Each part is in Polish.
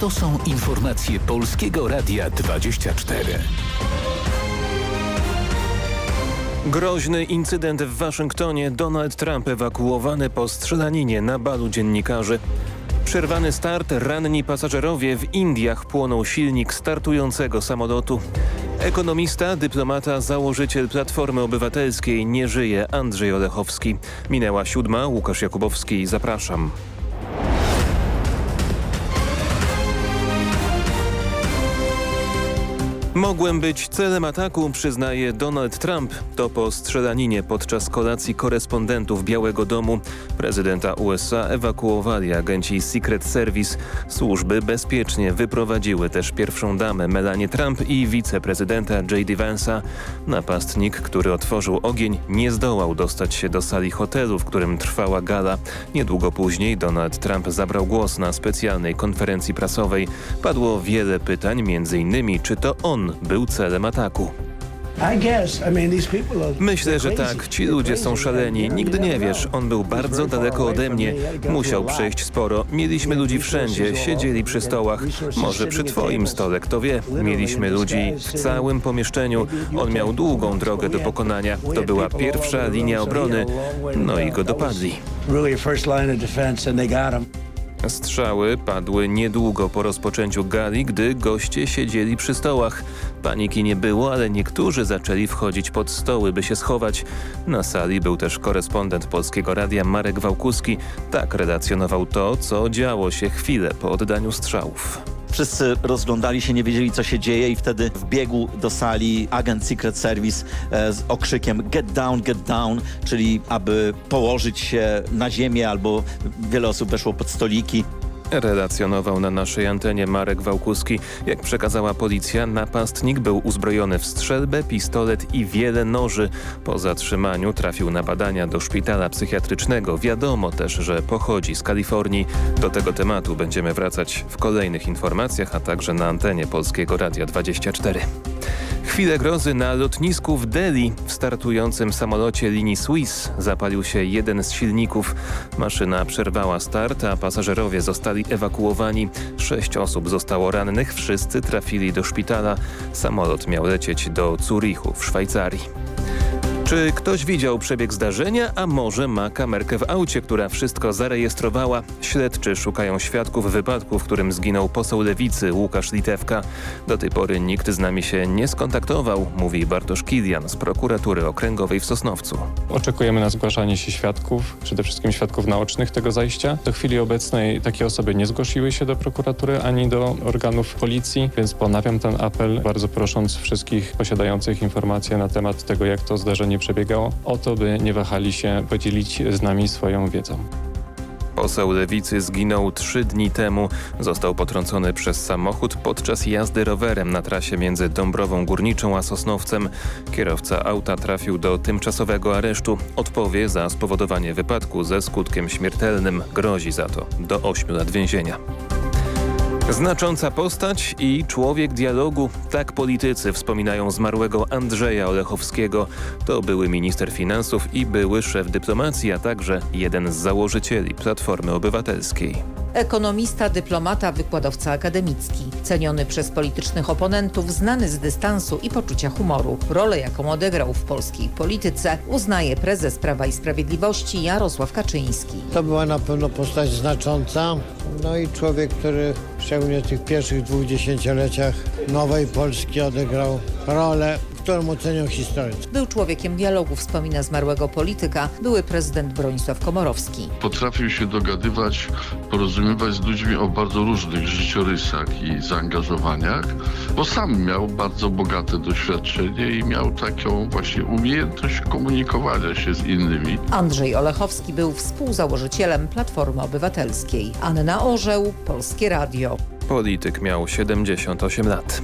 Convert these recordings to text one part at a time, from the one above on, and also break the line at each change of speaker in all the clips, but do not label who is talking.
To są informacje Polskiego Radia 24.
Groźny incydent w Waszyngtonie. Donald Trump ewakuowany po strzelaninie na balu dziennikarzy. Przerwany start, ranni pasażerowie w Indiach płonął silnik startującego samolotu. Ekonomista, dyplomata, założyciel Platformy Obywatelskiej nie żyje Andrzej Olechowski. Minęła siódma, Łukasz Jakubowski, zapraszam. Mogłem być celem ataku, przyznaje Donald Trump. To po strzelaninie podczas kolacji korespondentów Białego Domu. Prezydenta USA ewakuowali agenci Secret Service. Służby bezpiecznie wyprowadziły też pierwszą damę Melanie Trump i wiceprezydenta J.D. Vance'a. Napastnik, który otworzył ogień, nie zdołał dostać się do sali hotelu, w którym trwała gala. Niedługo później Donald Trump zabrał głos na specjalnej konferencji prasowej. Padło wiele pytań, m.in. czy to on był celem ataku. Myślę, że tak. Ci ludzie są szaleni. Nigdy nie wiesz. On był bardzo daleko ode mnie. Musiał przejść sporo. Mieliśmy ludzi wszędzie. Siedzieli przy stołach. Może przy twoim stole, kto wie. Mieliśmy ludzi w całym pomieszczeniu. On miał długą drogę do pokonania. To była pierwsza linia obrony. No i go dopadli. Strzały padły niedługo po rozpoczęciu gali, gdy goście siedzieli przy stołach. Paniki nie było, ale niektórzy zaczęli wchodzić pod stoły, by się schować. Na sali był też korespondent Polskiego Radia Marek Wałkuski. Tak relacjonował to, co działo się chwilę po oddaniu strzałów.
Wszyscy rozglądali się, nie wiedzieli co się dzieje i wtedy wbiegł do sali agent Secret Service e, z okrzykiem get down, get down, czyli aby położyć się na ziemię albo wiele osób weszło pod stoliki.
Relacjonował na naszej antenie Marek Wałkuski. Jak przekazała policja, napastnik był uzbrojony w strzelbę, pistolet i wiele noży. Po zatrzymaniu trafił na badania do szpitala psychiatrycznego. Wiadomo też, że pochodzi z Kalifornii. Do tego tematu będziemy wracać w kolejnych informacjach, a także na antenie Polskiego Radia 24. Chwilę grozy na lotnisku w Delhi. W startującym samolocie linii Swiss zapalił się jeden z silników. Maszyna przerwała start, a pasażerowie zostali ewakuowani. Sześć osób zostało rannych, wszyscy trafili do szpitala. Samolot miał lecieć do Zurichu w Szwajcarii. Czy ktoś widział przebieg zdarzenia, a może ma kamerkę w aucie, która wszystko zarejestrowała? Śledczy szukają świadków wypadku, w którym zginął poseł Lewicy Łukasz Litewka. Do tej pory nikt z nami się nie skontaktował, mówi Bartosz Kilian z prokuratury okręgowej w Sosnowcu.
Oczekujemy na zgłaszanie się świadków, przede wszystkim świadków naocznych tego zajścia. Do chwili obecnej takie osoby nie zgłosiły się do prokuratury ani do organów policji, więc ponawiam ten apel, bardzo prosząc wszystkich posiadających informacje na temat tego, jak to zdarzenie przebiegało, o to, by nie wahali się podzielić z nami swoją wiedzą.
Poseł Lewicy zginął trzy dni temu. Został potrącony przez samochód podczas jazdy rowerem na trasie między Dąbrową Górniczą a Sosnowcem. Kierowca auta trafił do tymczasowego aresztu. Odpowie za spowodowanie wypadku ze skutkiem śmiertelnym. Grozi za to do 8 lat więzienia. Znacząca postać i człowiek dialogu. Tak politycy wspominają zmarłego Andrzeja Olechowskiego. To były minister finansów i były szef dyplomacji, a także jeden z założycieli Platformy Obywatelskiej.
Ekonomista, dyplomata, wykładowca akademicki. Ceniony przez politycznych oponentów, znany z dystansu i poczucia humoru. Rolę, jaką odegrał w polskiej polityce, uznaje prezes Prawa i Sprawiedliwości Jarosław Kaczyński.
To była na pewno postać znacząca, no i człowiek, który szczególnie w tych pierwszych dwóch dziesięcioleciach nowej Polski odegrał rolę którą ocenią historycy.
Był człowiekiem dialogu, wspomina zmarłego polityka, były prezydent Bronisław Komorowski.
Potrafił się dogadywać, porozumiewać z ludźmi o bardzo różnych życiorysach i zaangażowaniach, bo sam miał bardzo bogate doświadczenie i miał taką właśnie umiejętność komunikowania się z innymi.
Andrzej Olechowski był współzałożycielem Platformy Obywatelskiej. Anna Orzeł, Polskie Radio.
Polityk miał 78 lat.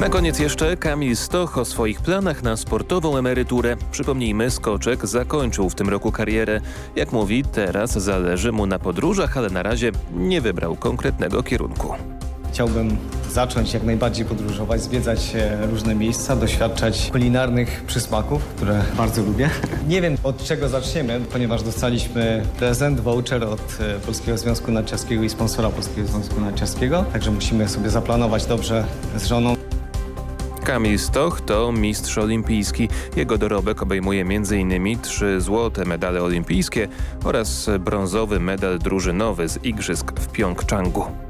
Na koniec jeszcze Kamil Stoch o swoich planach na sportową emeryturę. Przypomnijmy, Skoczek zakończył w tym roku karierę. Jak mówi, teraz zależy mu na podróżach, ale na razie nie wybrał konkretnego kierunku.
Chciałbym zacząć jak najbardziej podróżować, zwiedzać e, różne miejsca, doświadczać kulinarnych przysmaków, które bardzo lubię. Nie wiem od czego zaczniemy, ponieważ dostaliśmy prezent, voucher od e, Polskiego Związku Narciarskiego i sponsora Polskiego Związku Narciarskiego, także musimy sobie zaplanować dobrze z żoną.
Kamil Stoch to mistrz olimpijski. Jego dorobek obejmuje m.in. trzy złote medale olimpijskie oraz brązowy medal drużynowy z igrzysk w Pjongczangu.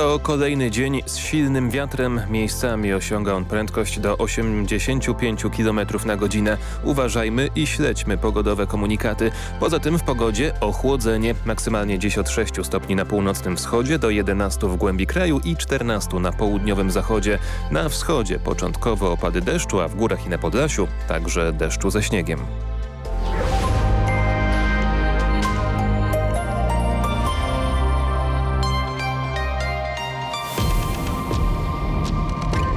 To kolejny dzień z silnym wiatrem. Miejscami osiąga on prędkość do 85 km na godzinę. Uważajmy i śledźmy pogodowe komunikaty. Poza tym w pogodzie ochłodzenie. Maksymalnie dziś od 6 stopni na północnym wschodzie do 11 w głębi kraju i 14 na południowym zachodzie. Na wschodzie początkowo opady deszczu, a w górach i na Podlasiu także deszczu ze śniegiem.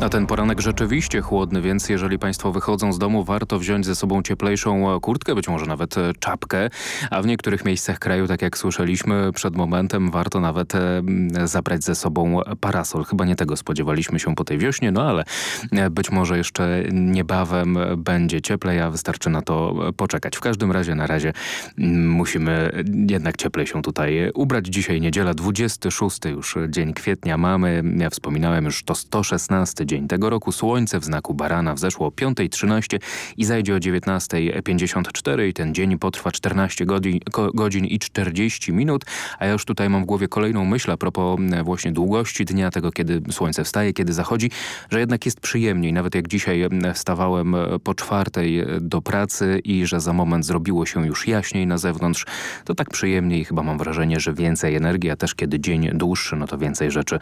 A ten poranek rzeczywiście chłodny, więc jeżeli Państwo wychodzą z domu, warto wziąć ze sobą cieplejszą kurtkę, być może nawet e, czapkę, a w niektórych miejscach kraju, tak jak słyszeliśmy przed momentem, warto nawet e, zabrać ze sobą parasol. Chyba nie tego spodziewaliśmy się po tej wiośnie, no ale e, być może jeszcze niebawem będzie cieplej, a wystarczy na to poczekać. W każdym razie na razie musimy jednak cieplej się tutaj ubrać. Dzisiaj niedziela, 26 już dzień kwietnia mamy. Ja wspominałem już to 116 dzień tego roku. Słońce w znaku barana wzeszło o 5.13 i zajdzie o 19.54 i ten dzień potrwa 14 godzin, godzin i 40 minut. A ja już tutaj mam w głowie kolejną myśl a propos właśnie długości dnia, tego kiedy słońce wstaje, kiedy zachodzi, że jednak jest przyjemniej. Nawet jak dzisiaj wstawałem po czwartej do pracy i że za moment zrobiło się już jaśniej na zewnątrz, to tak przyjemniej chyba mam wrażenie, że więcej energii, a też kiedy dzień dłuższy, no to więcej rzeczy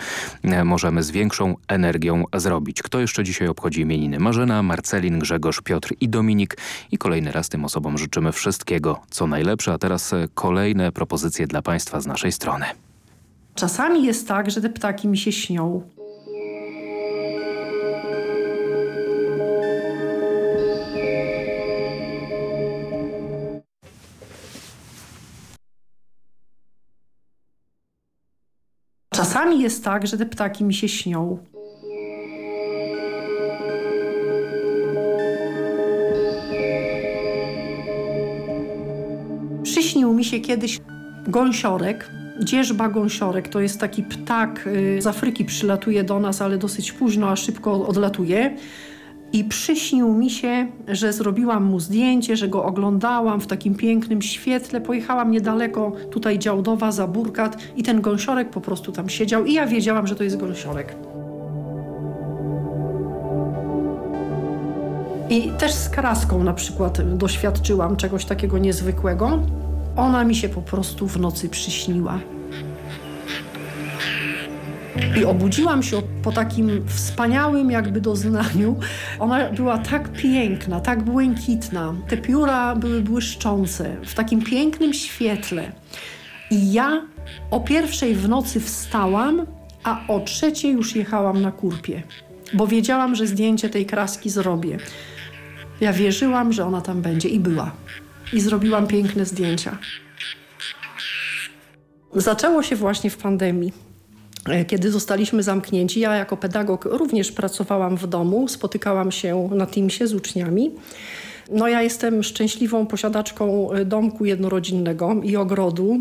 możemy z większą energią zrobić zrobić. Kto jeszcze dzisiaj obchodzi imieniny? Marzena, Marcelin, Grzegorz, Piotr i Dominik. I kolejny raz tym osobom życzymy wszystkiego, co najlepsze. A teraz e, kolejne propozycje dla Państwa z naszej strony.
Czasami jest tak, że te ptaki mi się śnią. Czasami jest tak, że te ptaki mi się śnią. Się kiedyś gąsiorek, dzierżba gąsiorek. To jest taki ptak y, z Afryki, przylatuje do nas, ale dosyć późno, a szybko odlatuje. I przyśnił mi się, że zrobiłam mu zdjęcie, że go oglądałam w takim pięknym świetle. Pojechałam niedaleko, tutaj Działdowa, za Burkat i ten gąsiorek po prostu tam siedział i ja wiedziałam, że to jest gąsiorek. I też z karaską na przykład doświadczyłam czegoś takiego niezwykłego. Ona mi się po prostu w nocy przyśniła. I obudziłam się po takim wspaniałym jakby doznaniu. Ona była tak piękna, tak błękitna. Te pióra były błyszczące, w takim pięknym świetle. I ja o pierwszej w nocy wstałam, a o trzeciej już jechałam na kurpie. Bo wiedziałam, że zdjęcie tej kraski zrobię. Ja wierzyłam, że ona tam będzie i była. I zrobiłam piękne zdjęcia. Zaczęło się właśnie w pandemii. E, kiedy zostaliśmy zamknięci, ja jako pedagog również pracowałam w domu, spotykałam się na Teamsie z uczniami. No ja jestem szczęśliwą posiadaczką e, domku jednorodzinnego i ogrodu.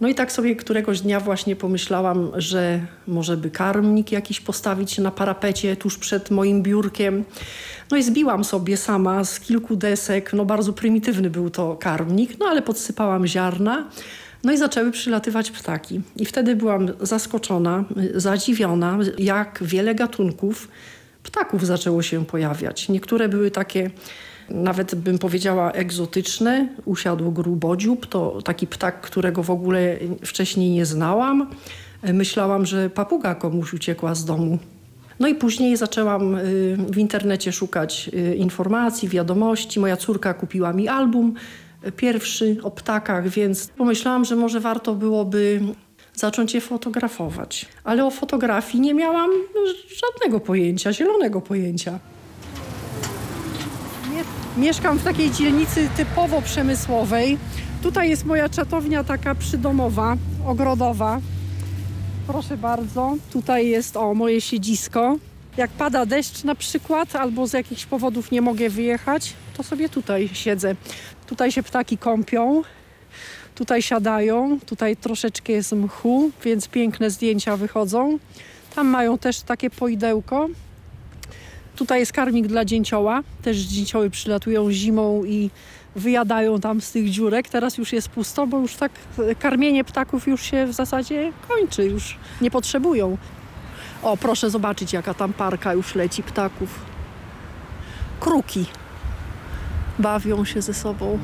No i tak sobie któregoś dnia właśnie pomyślałam, że może by karmnik jakiś postawić na parapecie tuż przed moim biurkiem. No i zbiłam sobie sama z kilku desek, no bardzo prymitywny był to karmnik, no ale podsypałam ziarna. No i zaczęły przylatywać ptaki. I wtedy byłam zaskoczona, zadziwiona, jak wiele gatunków ptaków zaczęło się pojawiać. Niektóre były takie nawet bym powiedziała egzotyczne. Usiadł grubodziób, to taki ptak, którego w ogóle wcześniej nie znałam. Myślałam, że papuga komuś uciekła z domu. No i później zaczęłam y, w internecie szukać y, informacji, wiadomości. Moja córka kupiła mi album y, pierwszy o ptakach, więc pomyślałam, że może warto byłoby zacząć je fotografować. Ale o fotografii nie miałam żadnego pojęcia, zielonego pojęcia. Mieszkam w takiej dzielnicy typowo przemysłowej. Tutaj jest moja czatownia taka przydomowa, ogrodowa. Proszę bardzo, tutaj jest o moje siedzisko. Jak pada deszcz na przykład, albo z jakichś powodów nie mogę wyjechać, to sobie tutaj siedzę. Tutaj się ptaki kąpią, tutaj siadają, tutaj troszeczkę jest mchu, więc piękne zdjęcia wychodzą. Tam mają też takie poidełko. Tutaj jest karmik dla dzięcioła. Też dzięcioły przylatują zimą i wyjadają tam z tych dziurek. Teraz już jest pusto, bo już tak karmienie ptaków już się w zasadzie kończy, już nie potrzebują. O, proszę zobaczyć, jaka tam parka już leci ptaków. Kruki bawią się ze sobą.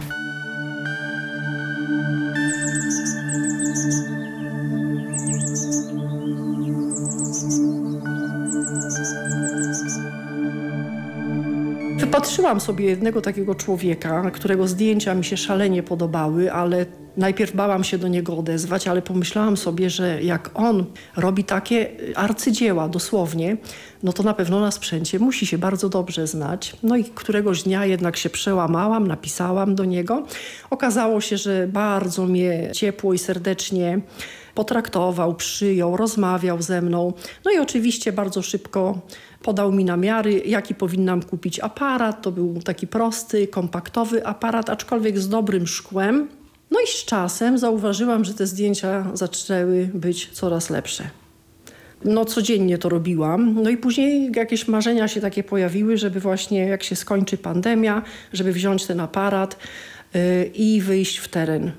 Wypatrzyłam sobie jednego takiego człowieka, którego zdjęcia mi się szalenie podobały, ale najpierw bałam się do niego odezwać, ale pomyślałam sobie, że jak on robi takie arcydzieła dosłownie, no to na pewno na sprzęcie musi się bardzo dobrze znać. No i któregoś dnia jednak się przełamałam, napisałam do niego. Okazało się, że bardzo mnie ciepło i serdecznie potraktował, przyjął, rozmawiał ze mną. No i oczywiście bardzo szybko podał mi namiary, jaki powinnam kupić aparat. To był taki prosty, kompaktowy aparat, aczkolwiek z dobrym szkłem. No i z czasem zauważyłam, że te zdjęcia zaczęły być coraz lepsze. No codziennie to robiłam. No i później jakieś marzenia się takie pojawiły, żeby właśnie jak się skończy pandemia, żeby wziąć ten aparat yy, i wyjść w teren.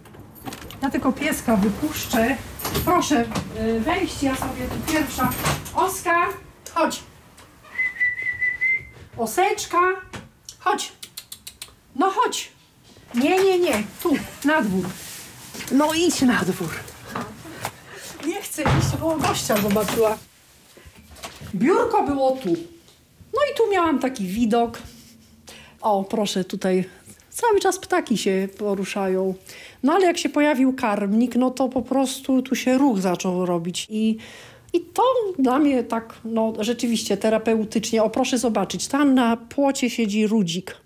Ja tylko pieska wypuszczę. Proszę yy, wejść, ja sobie tu pierwsza. Oskar, chodź. Oseczka, chodź. No chodź. Nie, nie, nie, tu, na dwór. No idź na dwór. Nie chcę iść, bo gościa zobaczyła. Biurko było tu. No i tu miałam taki widok. O, proszę, tutaj cały czas ptaki się poruszają. No ale jak się pojawił karmnik, no to po prostu tu się ruch zaczął robić i i to dla mnie tak, no rzeczywiście terapeutycznie. O, proszę zobaczyć, tam na płocie siedzi rudzik.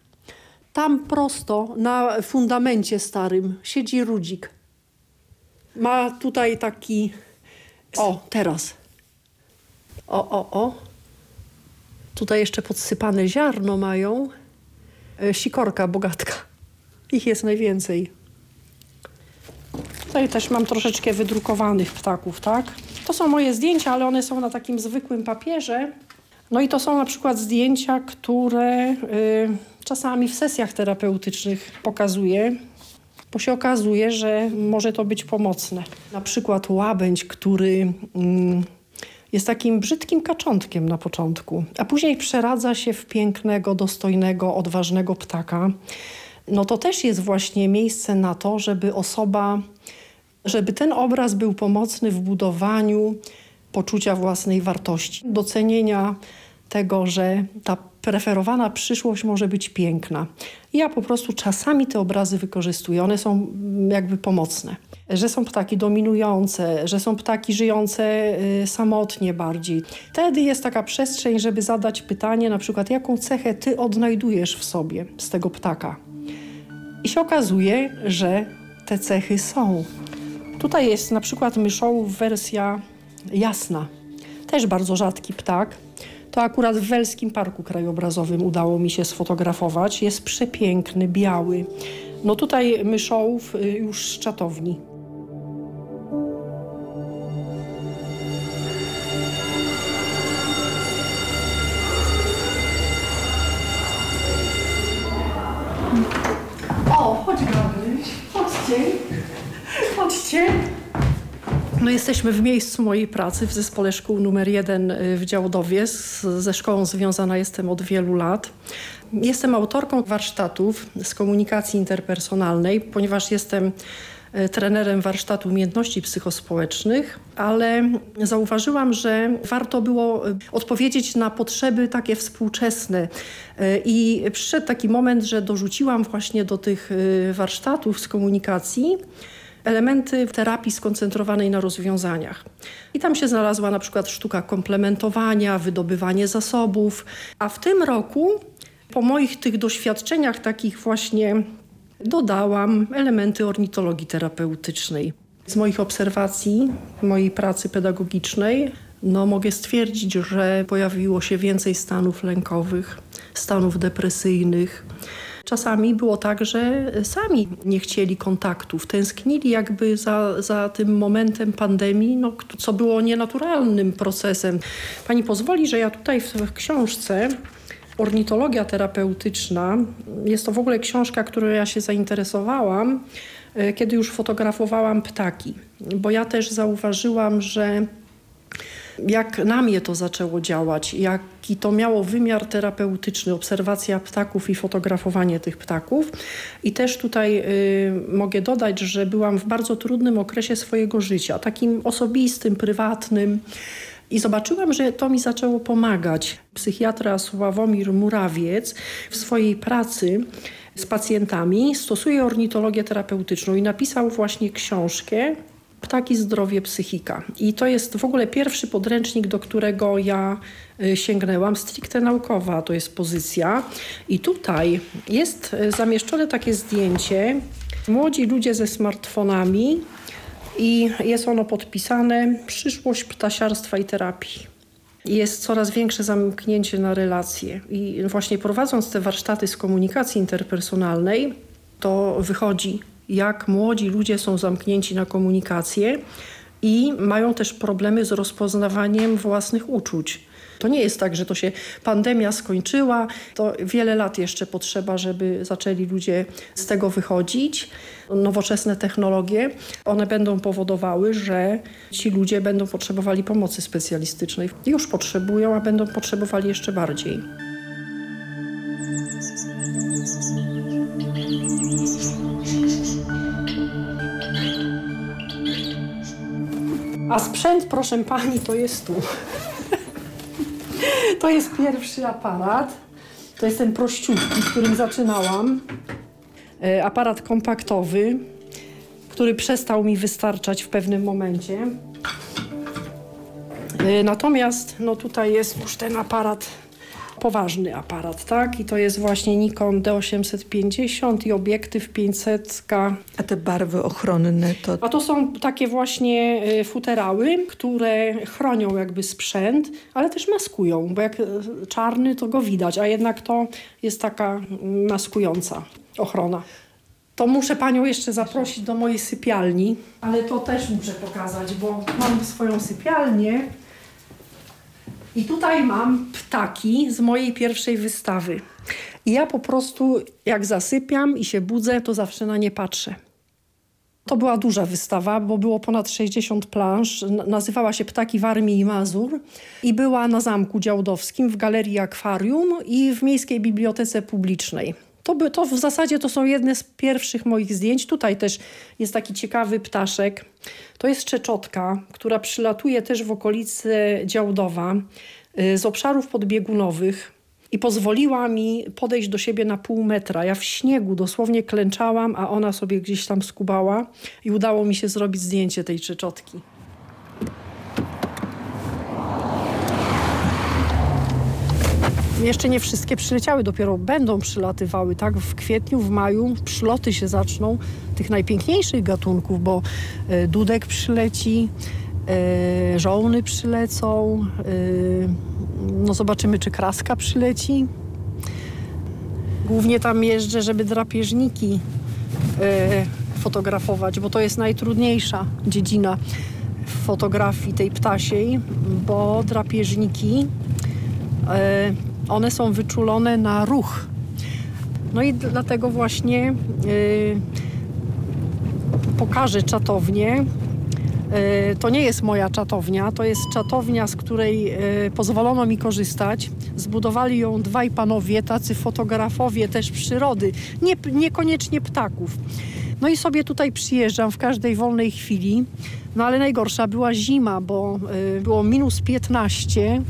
Tam prosto na fundamencie starym siedzi rudzik. Ma tutaj taki... O, teraz. O, o, o. Tutaj jeszcze podsypane ziarno mają. E, sikorka bogatka. Ich jest najwięcej. Tutaj też mam troszeczkę wydrukowanych ptaków, tak? To są moje zdjęcia, ale one są na takim zwykłym papierze. No i to są na przykład zdjęcia, które y, czasami w sesjach terapeutycznych pokazuję, bo się okazuje, że może to być pomocne. Na przykład łabędź, który y, jest takim brzydkim kaczątkiem na początku, a później przeradza się w pięknego, dostojnego, odważnego ptaka. No to też jest właśnie miejsce na to, żeby osoba żeby ten obraz był pomocny w budowaniu poczucia własnej wartości, docenienia tego, że ta preferowana przyszłość może być piękna. Ja po prostu czasami te obrazy wykorzystuję. One są jakby pomocne. Że są ptaki dominujące, że są ptaki żyjące y, samotnie bardziej. Wtedy jest taka przestrzeń, żeby zadać pytanie na przykład, jaką cechę ty odnajdujesz w sobie z tego ptaka. I się okazuje, że te cechy są. Tutaj jest na przykład myszołów wersja jasna. Też bardzo rzadki ptak. To akurat w Welskim Parku Krajobrazowym udało mi się sfotografować. Jest przepiękny, biały. No tutaj myszołów y, już z czatowni. No jesteśmy w miejscu mojej pracy w zespole szkół numer jeden y, w Działdowie. ze szkołą związana jestem od wielu lat. Jestem autorką warsztatów z komunikacji interpersonalnej, ponieważ jestem e, trenerem warsztatu umiejętności psychospołecznych, ale zauważyłam, że warto było e, odpowiedzieć na potrzeby takie współczesne. I przyszedł taki moment, że dorzuciłam właśnie do tych warsztatów z komunikacji elementy terapii skoncentrowanej na rozwiązaniach. I tam się znalazła na przykład sztuka komplementowania, wydobywanie zasobów, a w tym roku po moich tych doświadczeniach takich właśnie dodałam elementy ornitologii terapeutycznej. Z moich obserwacji, mojej pracy pedagogicznej, no mogę stwierdzić, że pojawiło się więcej stanów lękowych, stanów depresyjnych, Czasami było tak, że sami nie chcieli kontaktów, tęsknili jakby za, za tym momentem pandemii, no, co było nienaturalnym procesem. Pani pozwoli, że ja tutaj w, książce Ornitologia terapeutyczna jest to w ogóle książka, którą ja się zainteresowałam, e, kiedy już fotografowałam ptaki, bo ja też zauważyłam, że jak na mnie to zaczęło działać, jaki to miało wymiar terapeutyczny, obserwacja ptaków i fotografowanie tych ptaków. I też tutaj y, mogę dodać, że byłam w bardzo trudnym okresie swojego życia, takim osobistym, prywatnym. I zobaczyłam, że to mi zaczęło pomagać. Psychiatra Sławomir Murawiec w swojej pracy z pacjentami stosuje ornitologię terapeutyczną i napisał właśnie książkę Ptaki, zdrowie, psychika. I to jest w ogóle pierwszy podręcznik, do którego ja y, sięgnęłam, stricte naukowa to jest pozycja. I tutaj jest y, zamieszczone takie zdjęcie. Młodzi ludzie ze smartfonami i jest ono podpisane Przyszłość ptasiarstwa i terapii. Jest coraz większe zamknięcie na relacje. I właśnie prowadząc te warsztaty z komunikacji interpersonalnej, to wychodzi jak młodzi ludzie są zamknięci na komunikację i mają też problemy z rozpoznawaniem własnych uczuć. To nie jest tak, że to się pandemia skończyła, to wiele lat jeszcze potrzeba, żeby zaczęli ludzie z tego wychodzić. Nowoczesne technologie, one będą powodowały, że ci ludzie będą potrzebowali pomocy specjalistycznej. Już potrzebują, a będą potrzebowali jeszcze bardziej. A sprzęt, proszę pani, to jest tu. To jest pierwszy aparat. To jest ten prościutki, którym zaczynałam. E, aparat kompaktowy, który przestał mi wystarczać w pewnym momencie. E, natomiast no tutaj jest już ten aparat poważny aparat, tak? I to jest właśnie Nikon D850 i obiektyw 500.
A te barwy ochronne to...
A to są takie właśnie y, futerały, które chronią jakby sprzęt, ale też maskują, bo jak y, czarny to go widać, a jednak to jest taka maskująca ochrona. To muszę Panią jeszcze zaprosić do mojej sypialni, ale to też muszę pokazać, bo mam swoją sypialnię. I tutaj mam ptaki z mojej pierwszej wystawy. I ja po prostu jak zasypiam i się budzę, to zawsze na nie patrzę. To była duża wystawa, bo było ponad 60 plansz. Nazywała się Ptaki Warmii i Mazur i była na Zamku Działdowskim w Galerii Akwarium i w Miejskiej Bibliotece Publicznej. To, by, to w zasadzie to są jedne z pierwszych moich zdjęć. Tutaj też jest taki ciekawy ptaszek. To jest czeczotka, która przylatuje też w okolicy Działdowa y, z obszarów podbiegunowych i pozwoliła mi podejść do siebie na pół metra. Ja w śniegu dosłownie klęczałam, a ona sobie gdzieś tam skubała i udało mi się zrobić zdjęcie tej czeczotki. Jeszcze nie wszystkie przyleciały, dopiero będą przylatywały, tak? W kwietniu, w maju przyloty się zaczną tych najpiękniejszych gatunków, bo e, dudek przyleci, e, żołny przylecą, e, no zobaczymy, czy kraska przyleci. Głównie tam jeżdżę, żeby drapieżniki fotografować, bo to jest najtrudniejsza dziedzina fotografii tej ptasiej, bo drapieżniki one są wyczulone na ruch. No i dlatego właśnie yy, pokażę czatownię. Yy, to nie jest moja czatownia, to jest czatownia, z której yy, pozwolono mi korzystać. Zbudowali ją dwaj panowie, tacy fotografowie też przyrody, nie, niekoniecznie ptaków. No i sobie tutaj przyjeżdżam w każdej wolnej chwili. No ale najgorsza była zima, bo y, było minus 15.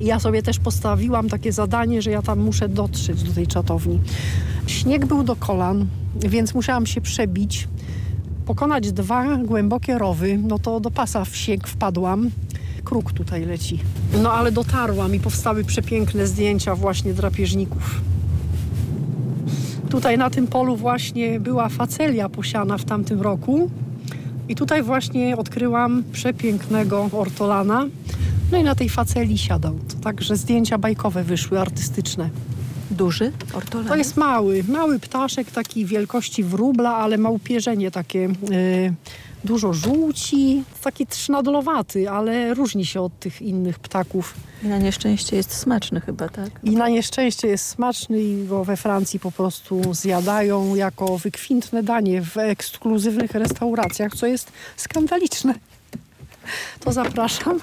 Ja sobie też postawiłam takie zadanie, że ja tam muszę dotrzeć do tej czatowni. Śnieg był do kolan, więc musiałam się przebić, pokonać dwa głębokie rowy, no to do pasa w śnieg wpadłam. Kruk tutaj leci. No ale dotarłam i powstały przepiękne zdjęcia właśnie drapieżników. Tutaj na tym polu właśnie była facelia posiana w tamtym roku. I tutaj właśnie odkryłam przepięknego ortolana. No i na tej faceli siadał. Także zdjęcia bajkowe wyszły, artystyczne.
Duży ortolan?
To jest mały, mały ptaszek, taki wielkości wróbla, ale ma upierzenie takie... Yy, dużo żółci, taki trzynadolowaty, ale różni się od tych innych ptaków.
I na nieszczęście jest smaczny chyba, tak?
I na nieszczęście jest smaczny i go we Francji po prostu zjadają jako wykwintne danie w ekskluzywnych restauracjach, co jest skandaliczne. To zapraszam.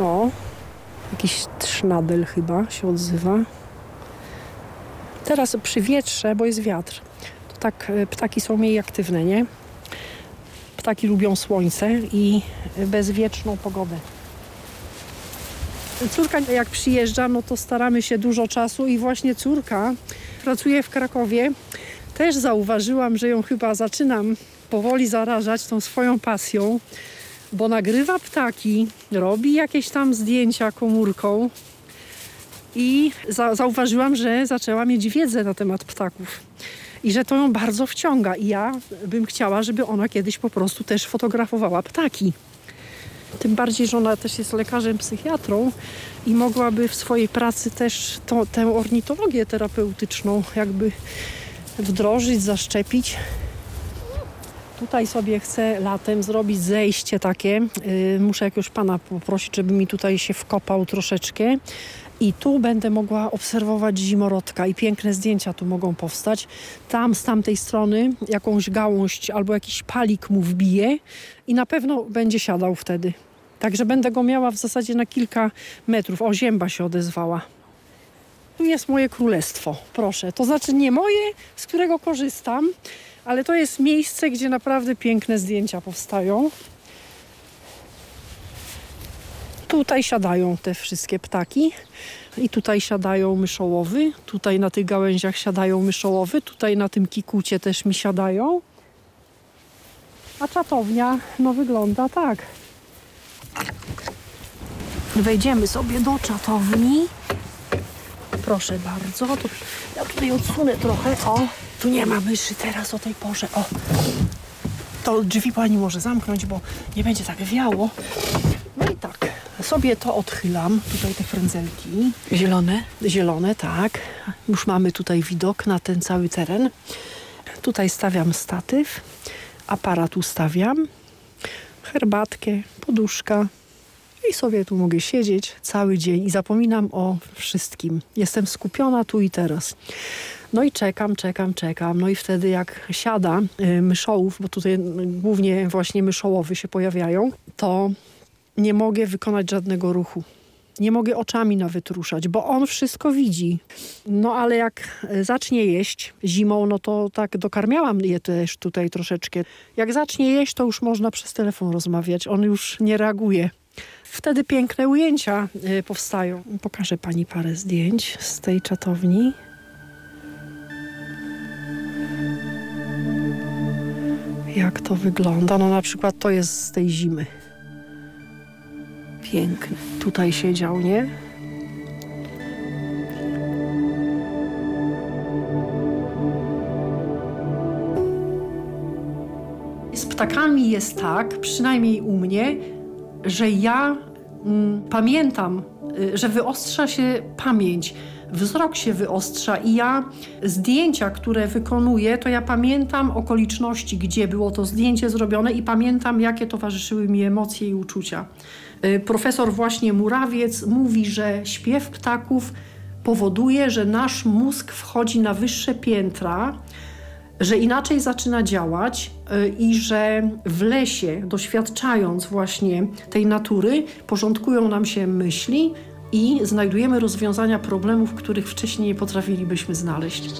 O, jakiś trznadel chyba się odzywa. Teraz przy wietrze, bo jest wiatr, to tak e, ptaki są mniej aktywne, nie? Ptaki lubią słońce i bezwieczną pogodę. Córka jak przyjeżdża, no to staramy się dużo czasu i właśnie córka pracuje w Krakowie. Też zauważyłam, że ją chyba zaczynam powoli zarażać tą swoją pasją, bo nagrywa ptaki, robi jakieś tam zdjęcia komórką i za zauważyłam, że zaczęła mieć wiedzę na temat ptaków i że to ją bardzo wciąga i ja bym chciała, żeby ona kiedyś po prostu też fotografowała ptaki. Tym bardziej, że ona też jest lekarzem psychiatrą i mogłaby w swojej pracy też to, tę ornitologię terapeutyczną jakby wdrożyć, zaszczepić. Tutaj sobie chcę latem zrobić zejście takie. Yy, muszę jakiegoś pana poprosić, żeby mi tutaj się wkopał troszeczkę i tu będę mogła obserwować zimorodka i piękne zdjęcia tu mogą powstać. Tam z tamtej strony jakąś gałąź albo jakiś palik mu wbije i na pewno będzie siadał wtedy. Także będę go miała w zasadzie na kilka metrów. O, zięba się odezwała. Tu jest moje królestwo, proszę. To znaczy nie moje, z którego korzystam, ale to jest miejsce, gdzie naprawdę piękne zdjęcia powstają. Tutaj siadają te wszystkie ptaki i tutaj siadają myszołowy, tutaj na tych gałęziach siadają myszołowy, tutaj na tym kikucie też mi siadają. A czatownia no wygląda tak. Wejdziemy sobie do czatowni. Proszę bardzo. To ja tutaj odsunę trochę. O, tu nie ma myszy teraz o tej porze. O, to drzwi pani może zamknąć, bo nie będzie tak wiało. No i tak, sobie to odchylam, tutaj te frędzelki.
Zielone?
Zielone, tak. Już mamy tutaj widok na ten cały teren. Tutaj stawiam statyw, aparat ustawiam, herbatkę, poduszka i sobie tu mogę siedzieć cały dzień i zapominam o wszystkim. Jestem skupiona tu i teraz. No i czekam, czekam, czekam. No i wtedy jak siada y, myszołów, bo tutaj głównie właśnie myszołowy się pojawiają, to nie mogę wykonać żadnego ruchu. Nie mogę oczami nawet ruszać, bo on wszystko widzi. No ale jak zacznie jeść zimą, no to tak dokarmiałam je też tutaj troszeczkę. Jak zacznie jeść, to już można przez telefon rozmawiać. On już nie reaguje. Wtedy piękne ujęcia y, powstają. Pokażę pani parę zdjęć z tej czatowni. Jak to wygląda? No na przykład to jest z tej zimy.
Piękny.
Tutaj siedział, nie? Z ptakami jest tak, przynajmniej u mnie, że ja mm, pamiętam, y, że wyostrza się pamięć wzrok się wyostrza i ja zdjęcia, które wykonuję, to ja pamiętam okoliczności, gdzie było to zdjęcie zrobione i pamiętam, jakie towarzyszyły mi emocje i uczucia. Y, profesor właśnie Murawiec mówi, że śpiew ptaków powoduje, że nasz mózg wchodzi na wyższe piętra że inaczej zaczyna działać y, i że w lesie, doświadczając właśnie tej natury, porządkują nam się myśli i znajdujemy rozwiązania problemów, których wcześniej nie potrafilibyśmy znaleźć.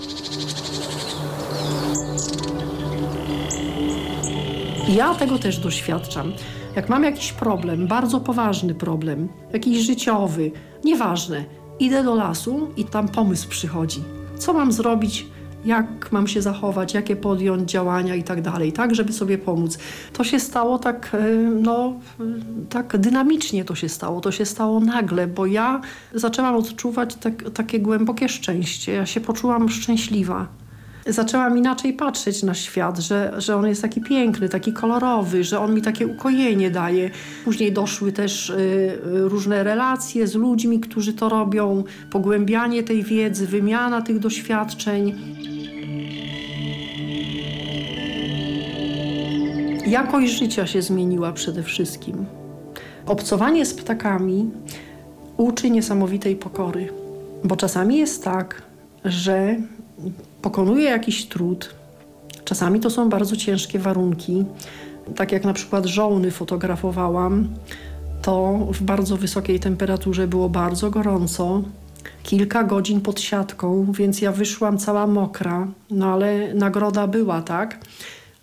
Ja tego też doświadczam. Jak mam jakiś problem, bardzo poważny problem, jakiś życiowy, nieważne, idę do lasu i tam pomysł przychodzi. Co mam zrobić, jak mam się zachować, jakie podjąć działania i tak dalej, tak, żeby sobie pomóc. To się stało tak, e, no, tak dynamicznie to się stało, to się stało nagle, bo ja zaczęłam odczuwać tak, takie głębokie szczęście, ja się poczułam szczęśliwa zaczęłam inaczej patrzeć na świat, że, że on jest taki piękny, taki kolorowy, że on mi takie ukojenie daje. Później doszły też y, różne relacje z ludźmi, którzy to robią, pogłębianie tej wiedzy, wymiana tych doświadczeń. Jakość życia się zmieniła przede wszystkim. Obcowanie z ptakami uczy niesamowitej pokory, bo czasami jest tak, że pokonuje jakiś trud. Czasami to są bardzo ciężkie warunki. Tak jak na przykład żołny fotografowałam, to w bardzo wysokiej temperaturze było bardzo gorąco. Kilka godzin pod siatką, więc ja wyszłam cała mokra, no ale nagroda była, tak?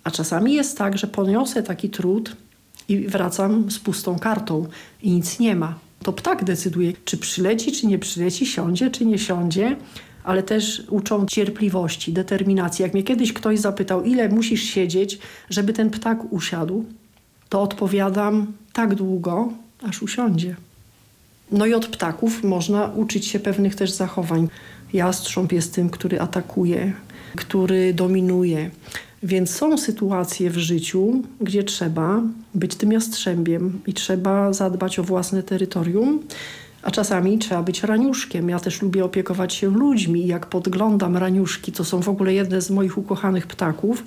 A czasami jest tak, że poniosę taki trud i wracam z pustą kartą i nic nie ma. To ptak decyduje, czy przyleci, czy nie przyleci, siądzie, czy nie siądzie ale też uczą cierpliwości, determinacji. Jak mnie kiedyś ktoś zapytał, ile musisz siedzieć, żeby ten ptak usiadł, to odpowiadam tak długo, aż usiądzie. No i od ptaków można uczyć się pewnych też zachowań. Jastrząb jest tym, który atakuje, który dominuje. Więc są sytuacje w życiu, gdzie trzeba być tym jastrzębiem i trzeba zadbać o własne terytorium, a czasami trzeba być raniuszkiem. Ja też lubię opiekować się ludźmi. Jak podglądam raniuszki, to są w ogóle jedne z moich ukochanych ptaków,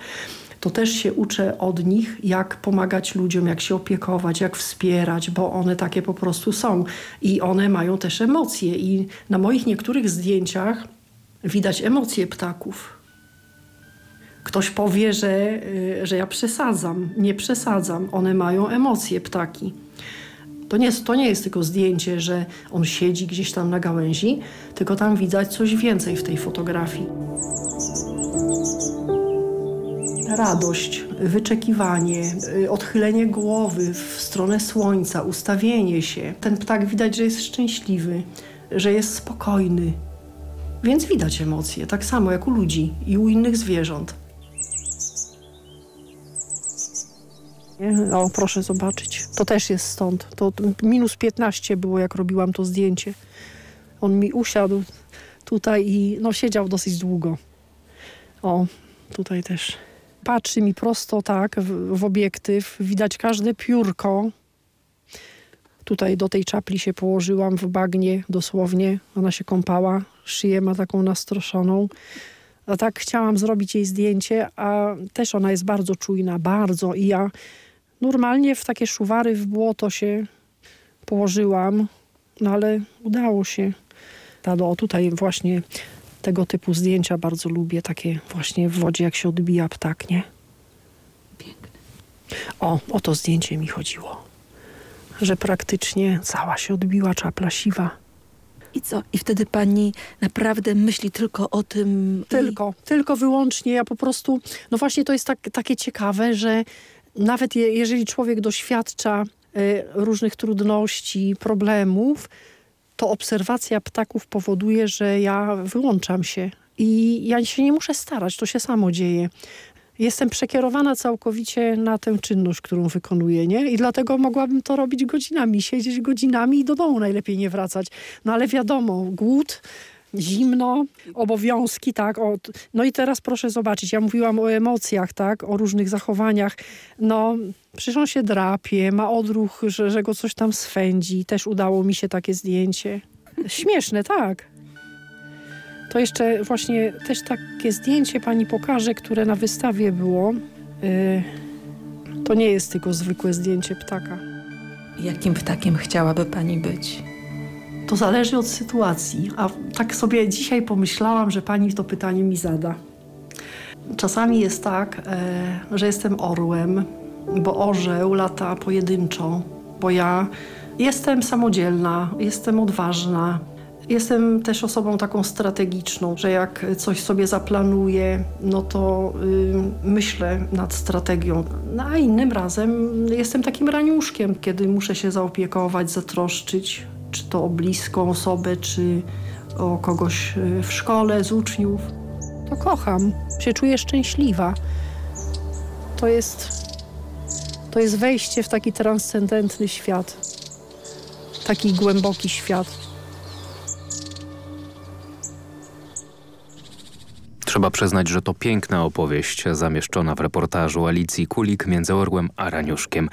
to też się uczę od nich, jak pomagać ludziom, jak się opiekować, jak wspierać, bo one takie po prostu są. I one mają też emocje. I na moich niektórych zdjęciach widać emocje ptaków. Ktoś powie, że, y, że ja przesadzam. Nie przesadzam. One mają emocje, ptaki. To nie, to nie jest tylko zdjęcie, że on siedzi gdzieś tam na gałęzi, tylko tam widać coś więcej w tej fotografii. Radość, wyczekiwanie, y, odchylenie głowy w stronę słońca, ustawienie się. Ten ptak widać, że jest szczęśliwy, że jest spokojny. Więc widać emocje, tak samo jak u ludzi i u innych zwierząt. O, proszę zobaczyć. To też jest stąd. To minus 15 było, jak robiłam to zdjęcie. On mi usiadł tutaj i no, siedział dosyć długo. O, tutaj też. Patrzy mi prosto tak w, w obiektyw. Widać każde piórko. Tutaj do tej czapli się położyłam w bagnie dosłownie. Ona się kąpała. Szyję ma taką nastroszoną. A tak chciałam zrobić jej zdjęcie, a też ona jest bardzo czujna, bardzo. I ja Normalnie w takie szuwary w błoto się położyłam, no ale udało się. O, tutaj właśnie tego typu zdjęcia bardzo lubię, takie właśnie w wodzie, jak się odbija ptak, nie? Piękne. O, o to zdjęcie mi chodziło. Że praktycznie cała się odbiła czapla siwa.
I co? I wtedy pani naprawdę myśli tylko o tym?
Tylko, i... tylko wyłącznie. Ja po prostu, no właśnie to jest tak, takie ciekawe, że nawet je, jeżeli człowiek doświadcza y, różnych trudności, problemów, to obserwacja ptaków powoduje, że ja wyłączam się i ja się nie muszę starać, to się samo dzieje. Jestem przekierowana całkowicie na tę czynność, którą wykonuję, nie? I dlatego mogłabym to robić godzinami, siedzieć godzinami i do domu najlepiej nie wracać. No ale wiadomo, głód, zimno, obowiązki, tak. O, no i teraz proszę zobaczyć, ja mówiłam o emocjach, tak, o różnych zachowaniach. No, przecież się drapie, ma odruch, że, że go coś tam swędzi. Też udało mi się takie zdjęcie. Śmieszne, tak. To jeszcze właśnie też takie zdjęcie pani pokaże, które na wystawie było. Yy, to nie jest tylko zwykłe zdjęcie ptaka.
Jakim ptakiem chciałaby pani być?
To zależy od sytuacji, a tak sobie dzisiaj pomyślałam, że pani to pytanie mi zada. Czasami jest tak, e, że jestem orłem, bo orzeł lata pojedynczo, bo ja jestem samodzielna, jestem odważna. Jestem też osobą taką strategiczną, że jak coś sobie zaplanuję, no to y, myślę nad strategią. No, a innym razem jestem takim raniuszkiem, kiedy muszę się zaopiekować, zatroszczyć, czy to o bliską osobę, czy o kogoś y, w szkole, z uczniów. To kocham, się czuję szczęśliwa. To jest, to jest wejście w taki transcendentny świat, taki głęboki świat.
Trzeba przyznać, że to piękna opowieść zamieszczona w reportażu Alicji Kulik między Orłem a Raniuszkiem.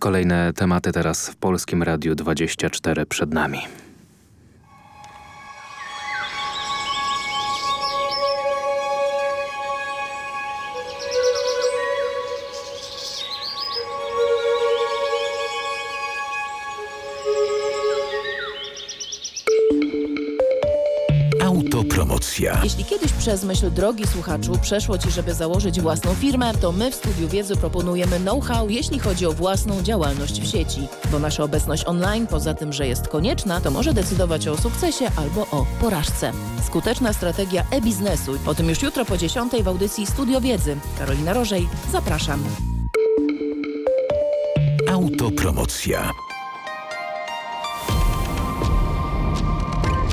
Kolejne tematy teraz w Polskim Radiu 24 przed nami.
Kiedyś przez myśl drogi słuchaczu przeszło Ci, żeby założyć własną firmę, to my w Studiu Wiedzy proponujemy know-how, jeśli chodzi o własną działalność w sieci. Bo nasza obecność online, poza tym, że jest konieczna, to może decydować o sukcesie albo o porażce. Skuteczna strategia e-biznesu. O tym już jutro po 10 w audycji Studio Wiedzy. Karolina Rożej, zapraszam.
Autopromocja.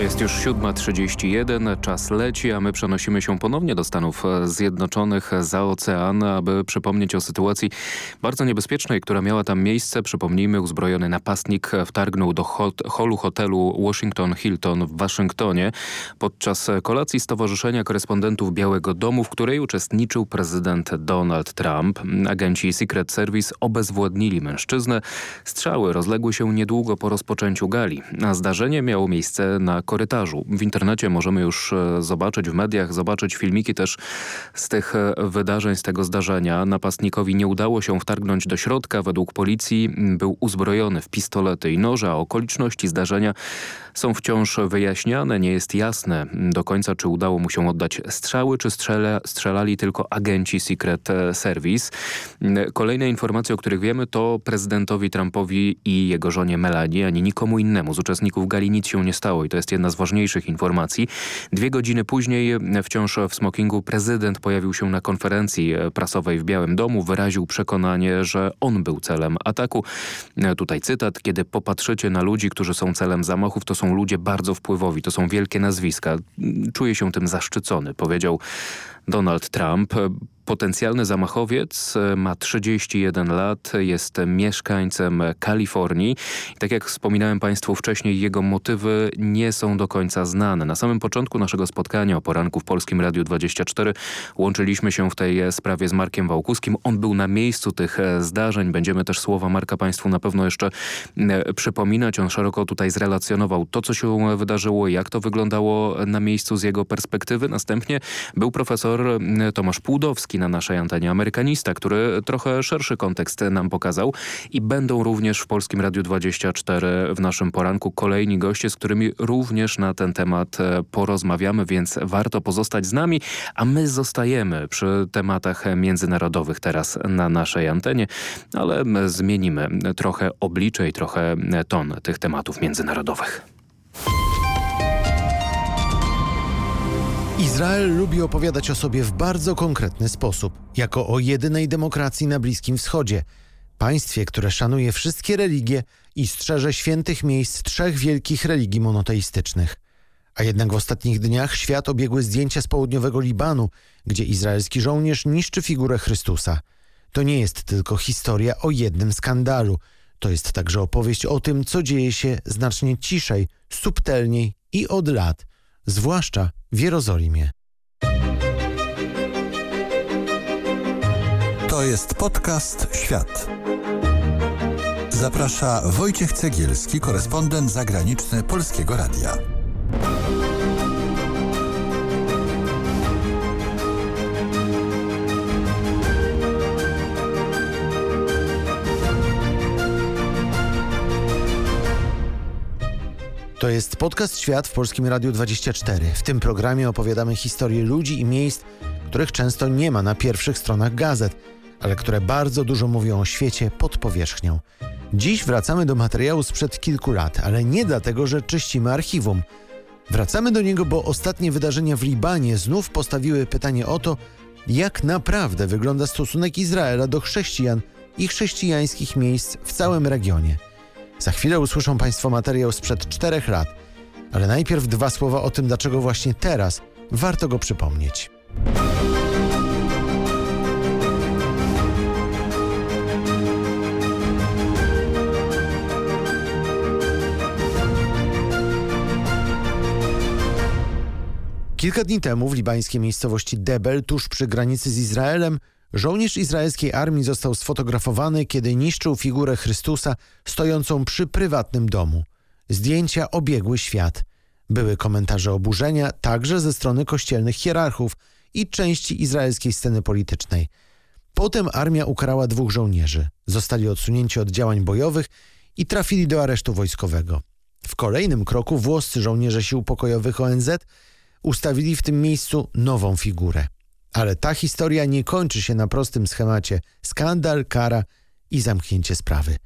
jest już 7.31, czas leci, a my przenosimy się ponownie do Stanów Zjednoczonych za ocean, aby przypomnieć o sytuacji bardzo niebezpiecznej, która miała tam miejsce. Przypomnijmy, uzbrojony napastnik wtargnął do hot holu hotelu Washington Hilton w Waszyngtonie podczas kolacji Stowarzyszenia Korespondentów Białego Domu, w której uczestniczył prezydent Donald Trump. Agenci Secret Service obezwładnili mężczyznę. Strzały rozległy się niedługo po rozpoczęciu gali, a zdarzenie miało miejsce na korytarzu. W internecie możemy już e, zobaczyć, w mediach zobaczyć filmiki też z tych e, wydarzeń, z tego zdarzenia. Napastnikowi nie udało się wtargnąć do środka. Według policji był uzbrojony w pistolety i noże, a okoliczności zdarzenia są wciąż wyjaśniane. Nie jest jasne do końca, czy udało mu się oddać strzały, czy strzela, strzelali tylko agenci Secret Service. Kolejne informacje, o których wiemy, to prezydentowi Trumpowi i jego żonie Melanie, ani nikomu innemu z uczestników gali nic się nie stało i to jest jedna z ważniejszych informacji. Dwie godziny później, wciąż w smokingu, prezydent pojawił się na konferencji prasowej w Białym Domu. Wyraził przekonanie, że on był celem ataku. Tutaj cytat. Kiedy popatrzycie na ludzi, którzy są celem zamachów, to są ludzie bardzo wpływowi, to są wielkie nazwiska. Czuję się tym zaszczycony, powiedział Donald Trump. Potencjalny zamachowiec e, ma 31 lat, jest mieszkańcem Kalifornii. Tak jak wspominałem Państwu wcześniej, jego motywy nie są do końca znane. Na samym początku naszego spotkania o poranku w Polskim Radiu 24 łączyliśmy się w tej sprawie z Markiem Wałkuskim. On był na miejscu tych e, zdarzeń. Będziemy też słowa Marka Państwu na pewno jeszcze e, przypominać. On szeroko tutaj zrelacjonował to, co się wydarzyło, jak to wyglądało na miejscu z jego perspektywy. Następnie był profesor Tomasz Płudowski, na naszej antenie. Amerykanista, który trochę szerszy kontekst nam pokazał. I będą również w Polskim Radiu 24 w naszym poranku kolejni goście, z którymi również na ten temat e, porozmawiamy, więc warto pozostać z nami, a my zostajemy przy tematach międzynarodowych teraz na naszej antenie, ale zmienimy trochę oblicze i trochę ton tych tematów międzynarodowych.
Izrael lubi opowiadać o sobie w bardzo konkretny sposób, jako o jedynej demokracji na Bliskim Wschodzie, państwie, które szanuje wszystkie religie i strzeże świętych miejsc trzech wielkich religii monoteistycznych. A jednak w ostatnich dniach świat obiegły zdjęcia z południowego Libanu, gdzie izraelski żołnierz niszczy figurę Chrystusa. To nie jest tylko historia o jednym skandalu. To jest także opowieść o tym, co dzieje się znacznie ciszej, subtelniej i od lat, zwłaszcza w Jerozolimie.
To jest podcast Świat. Zaprasza Wojciech Cegielski, korespondent zagraniczny Polskiego Radia.
Jest podcast Świat w Polskim Radiu 24. W tym programie opowiadamy historię ludzi i miejsc, których często nie ma na pierwszych stronach gazet, ale które bardzo dużo mówią o świecie pod powierzchnią. Dziś wracamy do materiału sprzed kilku lat, ale nie dlatego, że czyścimy archiwum. Wracamy do niego, bo ostatnie wydarzenia w Libanie znów postawiły pytanie o to, jak naprawdę wygląda stosunek Izraela do chrześcijan i chrześcijańskich miejsc w całym regionie. Za chwilę usłyszą Państwo materiał sprzed czterech lat, ale najpierw dwa słowa o tym, dlaczego właśnie teraz warto go przypomnieć. Kilka dni temu w libańskiej miejscowości Debel, tuż przy granicy z Izraelem, żołnierz izraelskiej armii został sfotografowany, kiedy niszczył figurę Chrystusa stojącą przy prywatnym domu. Zdjęcia obiegły świat. Były komentarze oburzenia także ze strony kościelnych hierarchów i części izraelskiej sceny politycznej. Potem armia ukarała dwóch żołnierzy. Zostali odsunięci od działań bojowych i trafili do aresztu wojskowego. W kolejnym kroku włoscy żołnierze sił pokojowych ONZ ustawili w tym miejscu nową figurę. Ale ta historia nie kończy się na prostym schemacie skandal, kara i zamknięcie sprawy.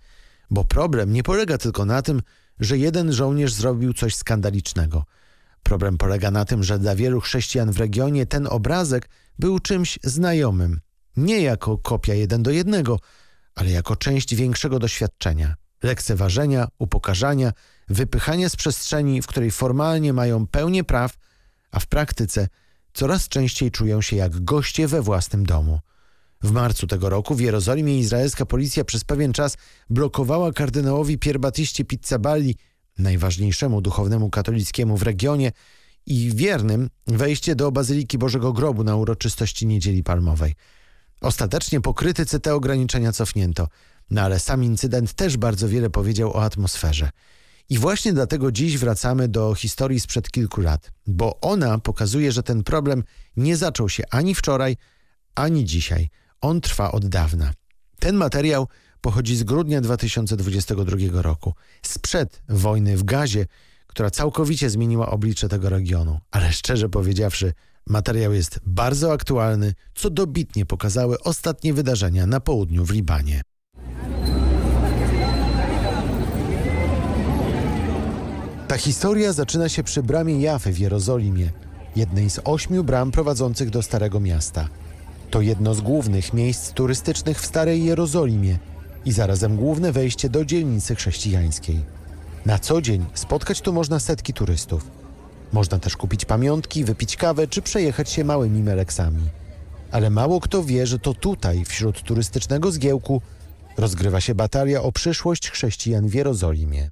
Bo problem nie polega tylko na tym, że jeden żołnierz zrobił coś skandalicznego. Problem polega na tym, że dla wielu chrześcijan w regionie ten obrazek był czymś znajomym. Nie jako kopia jeden do jednego, ale jako część większego doświadczenia. Lekceważenia, upokarzania, wypychania z przestrzeni, w której formalnie mają pełnię praw, a w praktyce coraz częściej czują się jak goście we własnym domu. W marcu tego roku w Jerozolimie izraelska policja przez pewien czas blokowała kardynałowi Pierbatiście Pizzaballi, najważniejszemu duchownemu katolickiemu w regionie i wiernym, wejście do Bazyliki Bożego Grobu na uroczystości Niedzieli Palmowej. Ostatecznie po krytyce te ograniczenia cofnięto, no ale sam incydent też bardzo wiele powiedział o atmosferze. I właśnie dlatego dziś wracamy do historii sprzed kilku lat, bo ona pokazuje, że ten problem nie zaczął się ani wczoraj, ani dzisiaj. On trwa od dawna. Ten materiał pochodzi z grudnia 2022 roku, sprzed wojny w Gazie, która całkowicie zmieniła oblicze tego regionu. Ale szczerze powiedziawszy, materiał jest bardzo aktualny, co dobitnie pokazały ostatnie wydarzenia na południu w Libanie. Ta historia zaczyna się przy bramie Jafy w Jerozolimie, jednej z ośmiu bram prowadzących do Starego Miasta. To jedno z głównych miejsc turystycznych w Starej Jerozolimie i zarazem główne wejście do dzielnicy chrześcijańskiej. Na co dzień spotkać tu można setki turystów. Można też kupić pamiątki, wypić kawę czy przejechać się małymi meleksami. Ale mało kto wie, że to tutaj, wśród turystycznego zgiełku, rozgrywa się batalia o przyszłość chrześcijan w Jerozolimie.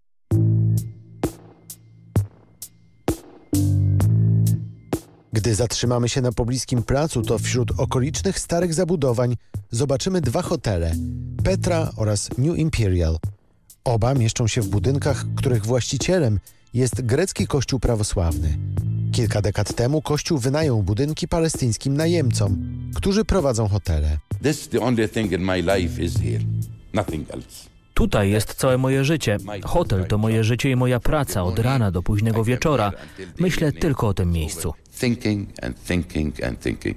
Gdy zatrzymamy się na pobliskim placu, to wśród okolicznych starych zabudowań zobaczymy dwa hotele Petra oraz New Imperial. Oba mieszczą się w budynkach, których właścicielem jest grecki kościół prawosławny. Kilka dekad temu kościół wynajął budynki palestyńskim najemcom, którzy prowadzą hotele.
Tutaj jest całe moje życie. Hotel to moje życie i moja praca od rana do późnego wieczora. Myślę tylko o tym miejscu.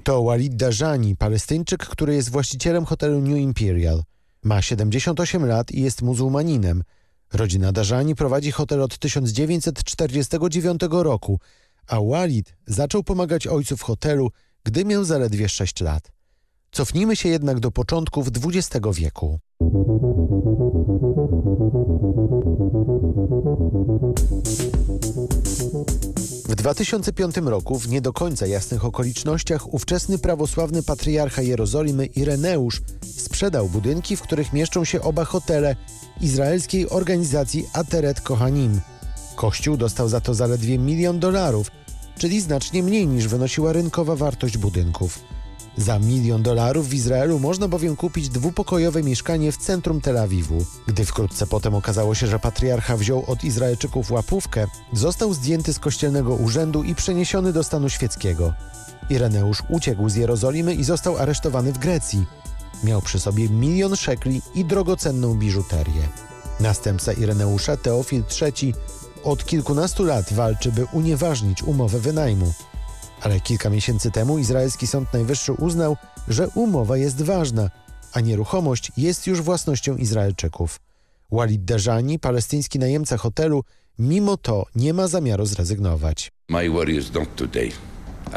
To Walid Dajani, palestyńczyk, który jest właścicielem hotelu New Imperial. Ma 78 lat i jest muzułmaninem. Rodzina Dajani prowadzi hotel od 1949 roku, a Walid zaczął pomagać ojcu w hotelu, gdy miał zaledwie 6 lat. Cofnijmy się jednak do początków XX wieku. 2005 roku w nie do końca jasnych okolicznościach ówczesny prawosławny patriarcha Jerozolimy Ireneusz sprzedał budynki, w których mieszczą się oba hotele izraelskiej organizacji Ateret Kohanim. Kościół dostał za to zaledwie milion dolarów, czyli znacznie mniej niż wynosiła rynkowa wartość budynków. Za milion dolarów w Izraelu można bowiem kupić dwupokojowe mieszkanie w centrum Tel Awiwu. Gdy wkrótce potem okazało się, że patriarcha wziął od Izraelczyków łapówkę, został zdjęty z kościelnego urzędu i przeniesiony do stanu świeckiego. Ireneusz uciekł z Jerozolimy i został aresztowany w Grecji. Miał przy sobie milion szekli i drogocenną biżuterię. Następca Ireneusza, Teofil III, od kilkunastu lat walczy, by unieważnić umowę wynajmu. Ale kilka miesięcy temu izraelski Sąd Najwyższy uznał, że umowa jest ważna, a nieruchomość jest już własnością Izraelczyków. Walid Dajani, palestyński najemca hotelu, mimo to nie ma zamiaru zrezygnować.
My worry is not today.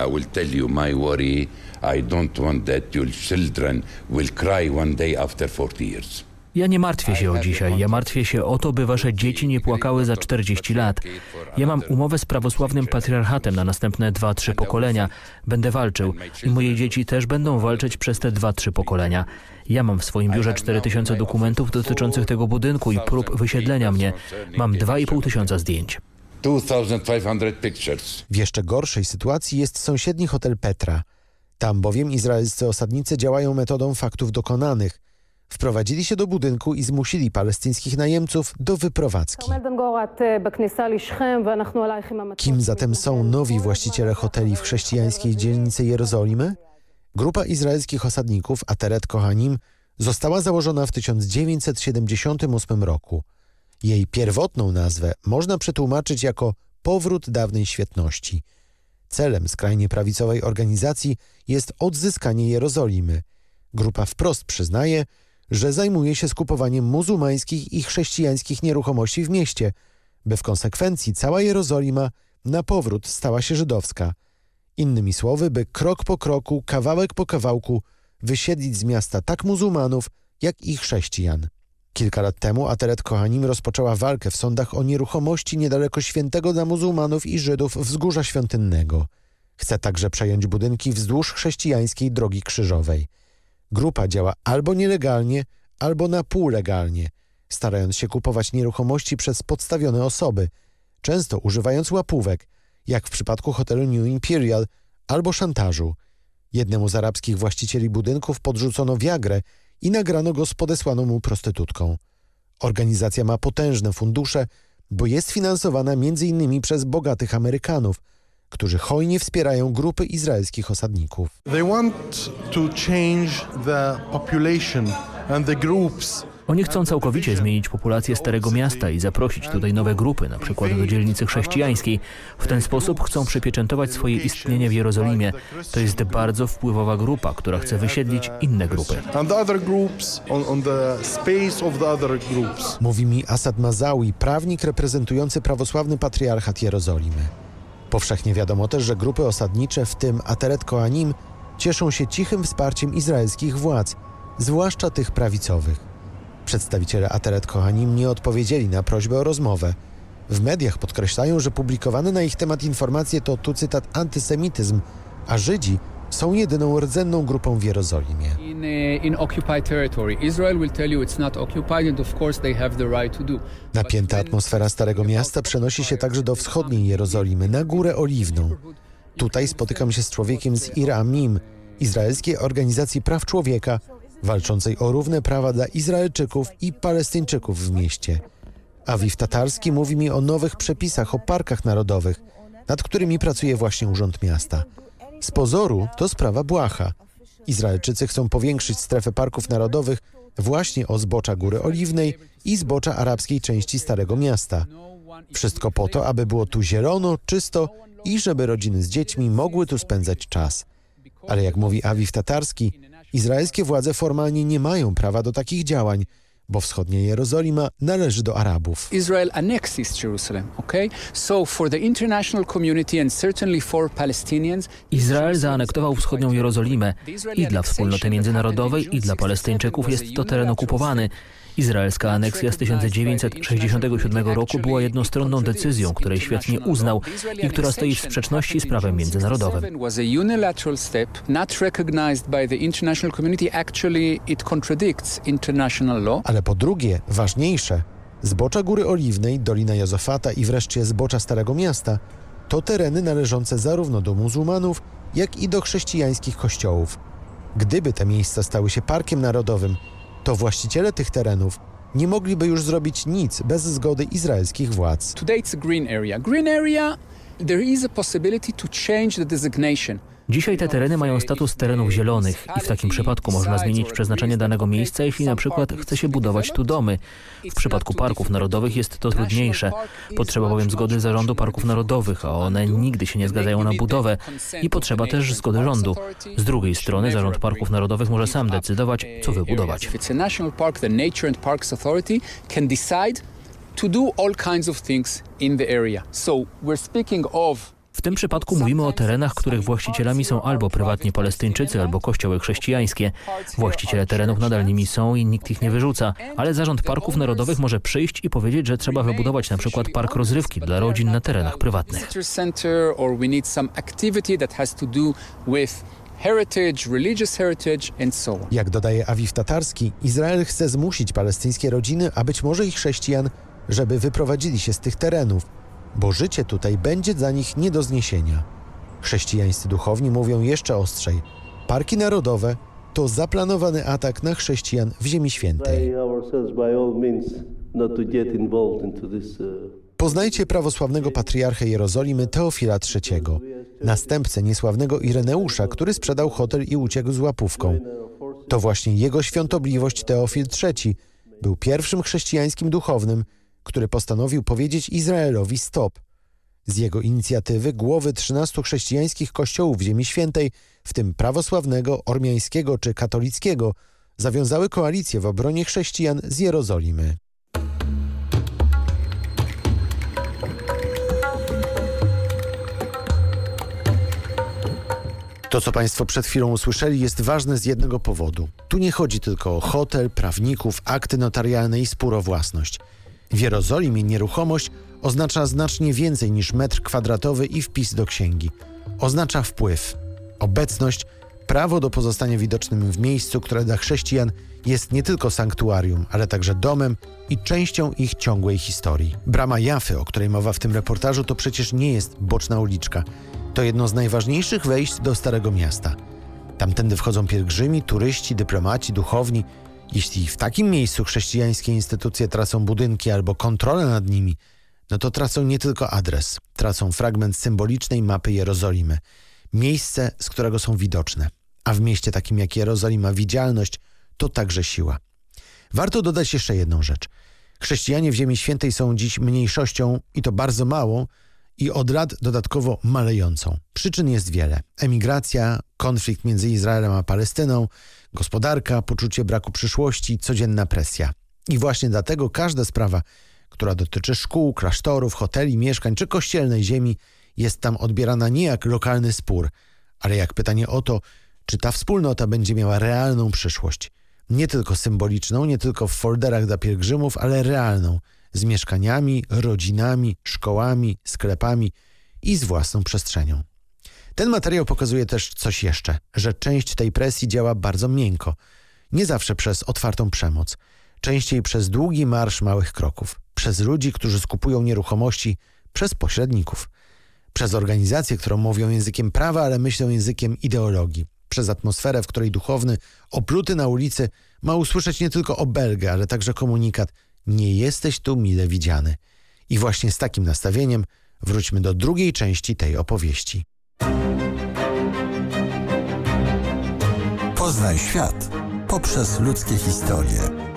I will tell you my worry. I don't want that your children will cry one day after 40 years.
Ja nie martwię się o dzisiaj. Ja martwię się o to, by wasze dzieci nie płakały za 40 lat. Ja mam umowę z prawosławnym patriarchatem na następne 2-3 pokolenia. Będę walczył i moje dzieci też będą walczyć przez te 2-3 pokolenia. Ja mam w swoim biurze 4000 dokumentów dotyczących tego budynku i prób wysiedlenia mnie. Mam 2,5 tysiąca zdjęć.
2500 pictures.
W jeszcze gorszej sytuacji jest sąsiedni hotel Petra. Tam bowiem izraelscy osadnicy działają metodą faktów dokonanych. Wprowadzili się do budynku i zmusili palestyńskich najemców do wyprowadzki. Kim zatem są nowi właściciele hoteli w chrześcijańskiej dzielnicy Jerozolimy? Grupa izraelskich osadników Ateret Kohanim została założona w 1978 roku. Jej pierwotną nazwę można przetłumaczyć jako powrót dawnej świetności. Celem skrajnie prawicowej organizacji jest odzyskanie Jerozolimy. Grupa wprost przyznaje, że zajmuje się skupowaniem muzułmańskich i chrześcijańskich nieruchomości w mieście, by w konsekwencji cała Jerozolima na powrót stała się żydowska. Innymi słowy, by krok po kroku, kawałek po kawałku wysiedlić z miasta tak muzułmanów, jak i chrześcijan. Kilka lat temu Ateret Kohanim rozpoczęła walkę w sądach o nieruchomości niedaleko świętego dla muzułmanów i Żydów wzgórza świątynnego. Chce także przejąć budynki wzdłuż chrześcijańskiej drogi krzyżowej. Grupa działa albo nielegalnie, albo na pół legalnie, starając się kupować nieruchomości przez podstawione osoby, często używając łapówek, jak w przypadku hotelu New Imperial, albo szantażu. Jednemu z arabskich właścicieli budynków podrzucono wiagrę i nagrano go z podesłaną mu prostytutką. Organizacja ma potężne fundusze, bo jest finansowana m.in. przez bogatych Amerykanów, którzy hojnie wspierają grupy izraelskich osadników.
They want to change the population and the groups
Oni chcą całkowicie zmienić populację Starego Miasta i zaprosić tutaj nowe grupy, na przykład do dzielnicy chrześcijańskiej. W ten sposób chcą przypieczętować swoje istnienie w Jerozolimie. To jest bardzo wpływowa grupa, która chce wysiedlić inne grupy.
Mówi mi Asad Mazawi, prawnik reprezentujący prawosławny patriarchat Jerozolimy. Powszechnie wiadomo też, że grupy osadnicze, w tym Ateret Koanim, cieszą się cichym wsparciem izraelskich władz, zwłaszcza tych prawicowych. Przedstawiciele Ateret Kohanim nie odpowiedzieli na prośbę o rozmowę. W mediach podkreślają, że publikowane na ich temat informacje to, tu cytat, antysemityzm, a Żydzi są jedyną rdzenną grupą w Jerozolimie.
do.
Napięta atmosfera Starego Miasta przenosi się także do wschodniej Jerozolimy, na Górę Oliwną. Tutaj spotykam się z człowiekiem z Iramim, izraelskiej organizacji praw człowieka, walczącej o równe prawa dla Izraelczyków i Palestyńczyków w mieście. Awiw Tatarski mówi mi o nowych przepisach o parkach narodowych, nad którymi pracuje właśnie Urząd Miasta. Z pozoru to sprawa błaha. Izraelczycy chcą powiększyć strefę parków narodowych właśnie o zbocza Góry Oliwnej i zbocza arabskiej części Starego Miasta. Wszystko po to, aby było tu zielono, czysto i żeby rodziny z dziećmi mogły tu spędzać czas. Ale jak mówi Awiw Tatarski, izraelskie władze formalnie nie mają prawa do takich działań, bo wschodnia Jerozolima należy do Arabów.
Israel annexed East Jerusalem, okay? So for the international community and certainly for Palestinians,
Izrael zaanektował wschodnią Jerozolimę i dla wspólnoty międzynarodowej i dla Palestyńczyków jest to teren okupowany. Izraelska aneksja z 1967 roku była jednostronną decyzją, której świat nie uznał i która stoi w sprzeczności z prawem międzynarodowym.
Ale po drugie, ważniejsze, zbocza Góry Oliwnej, Dolina Jozofata i wreszcie zbocza Starego Miasta to tereny należące zarówno do muzułmanów, jak i do chrześcijańskich kościołów. Gdyby te miejsca stały się parkiem narodowym, to właściciele tych terenów nie mogliby już zrobić nic bez zgody izraelskich władz.
Today it's a green area. Green area, there is a possibility to change the designation.
Dzisiaj te tereny mają status terenów zielonych i w takim przypadku można zmienić przeznaczenie danego miejsca, jeśli na przykład chce się budować tu domy. W przypadku parków narodowych jest to trudniejsze. Potrzeba bowiem zgody zarządu parków narodowych, a one nigdy się nie zgadzają na budowę i potrzeba też zgody rządu. Z drugiej strony zarząd parków narodowych może sam decydować, co wybudować.
to do all kinds of things in the area. So we're speaking of
W tym przypadku mówimy o terenach, których właścicielami są albo prywatni palestyńczycy, albo kościoły chrześcijańskie. Właściciele terenów nadal nimi są i nikt ich nie wyrzuca, ale Zarząd Parków Narodowych może przyjść i powiedzieć, że trzeba wybudować na przykład park rozrywki dla rodzin na terenach prywatnych.
heritage, religious heritage and so on.
Jak dodaje Awiw Tatarski, Izrael chce zmusić palestyńskie rodziny, a być może i chrześcijan, żeby wyprowadzili się z tych terenów, bo życie tutaj będzie dla nich nie do zniesienia. Chrześcijańscy duchowni mówią jeszcze ostrzej. Parki narodowe to zaplanowany atak na chrześcijan w Ziemi Świętej. Poznajcie prawosławnego patriarchę Jerozolimy Teofila III, następcę niesławnego Ireneusza, który sprzedał hotel i uciekł z łapówką. To właśnie jego świątobliwość Teofil III był pierwszym chrześcijańskim duchownym, który postanowił powiedzieć Izraelowi stop. Z jego inicjatywy głowy 13 chrześcijańskich kościołów Ziemi Świętej, w tym prawosławnego, ormiańskiego czy katolickiego, zawiązały koalicję w obronie chrześcijan z Jerozolimy. To, co Państwo przed chwilą usłyszeli, jest ważne z jednego powodu. Tu nie chodzi tylko o hotel, prawników, akty notarialne i spór o własność. W Jerozolimie nieruchomość oznacza znacznie więcej niż metr kwadratowy i wpis do księgi. Oznacza wpływ, obecność, prawo do pozostania widocznym w miejscu, które dla chrześcijan jest nie tylko sanktuarium, ale także domem i częścią ich ciągłej historii. Brama Jafy, o której mowa w tym reportażu, to przecież nie jest boczna uliczka. To jedno z najważniejszych wejść do Starego Miasta. Tamtędy wchodzą pielgrzymi, turyści, dyplomaci, duchowni. Jeśli w takim miejscu chrześcijańskie instytucje tracą budynki albo kontrolę nad nimi, no to tracą nie tylko adres, tracą fragment symbolicznej mapy Jerozolimy. Miejsce, z którego są widoczne. A w mieście takim jak Jerozolima widzialność to także siła. Warto dodać jeszcze jedną rzecz. Chrześcijanie w Ziemi Świętej są dziś mniejszością i to bardzo małą i od lat dodatkowo malejącą. Przyczyn jest wiele. Emigracja, konflikt między Izraelem a Palestyną, gospodarka, poczucie braku przyszłości, codzienna presja. I właśnie dlatego każda sprawa, która dotyczy szkół, klasztorów, hoteli, mieszkań czy kościelnej ziemi jest tam odbierana nie jak lokalny spór, ale jak pytanie o to, czy ta wspólnota będzie miała realną przyszłość. Nie tylko symboliczną, nie tylko w folderach dla pielgrzymów, ale realną, z mieszkaniami, rodzinami, szkołami, sklepami i z własną przestrzenią. Ten materiał pokazuje też coś jeszcze, że część tej presji działa bardzo miękko, nie zawsze przez otwartą przemoc, częściej przez długi marsz małych kroków, przez ludzi, którzy skupują nieruchomości, przez pośredników, przez organizacje, które mówią językiem prawa, ale myślą językiem ideologii, przez atmosferę, w której duchowny, opluty na ulicy, ma usłyszeć nie tylko obelgę, ale także komunikat nie jesteś tu mile widziany. I właśnie z takim nastawieniem wróćmy do drugiej części tej opowieści.
Poznaj świat poprzez ludzkie historie.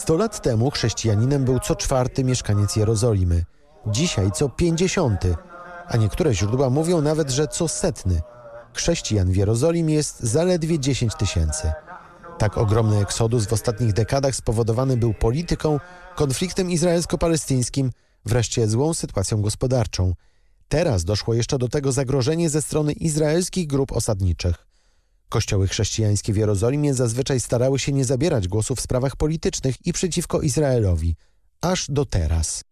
Sto lat temu chrześcijaninem był co czwarty mieszkaniec Jerozolimy. Dzisiaj co pięćdziesiąty, a niektóre źródła mówią nawet, że co setny. Chrześcijan w Jerozolimie jest zaledwie 10 tysięcy. Tak ogromny eksodus w ostatnich dekadach spowodowany był polityką, konfliktem izraelsko-palestyńskim, wreszcie złą sytuacją gospodarczą. Teraz doszło jeszcze do tego zagrożenie ze strony izraelskich grup osadniczych. Kościoły chrześcijańskie w Jerozolimie zazwyczaj starały się nie zabierać głosu w sprawach politycznych i przeciwko Izraelowi. Aż do teraz.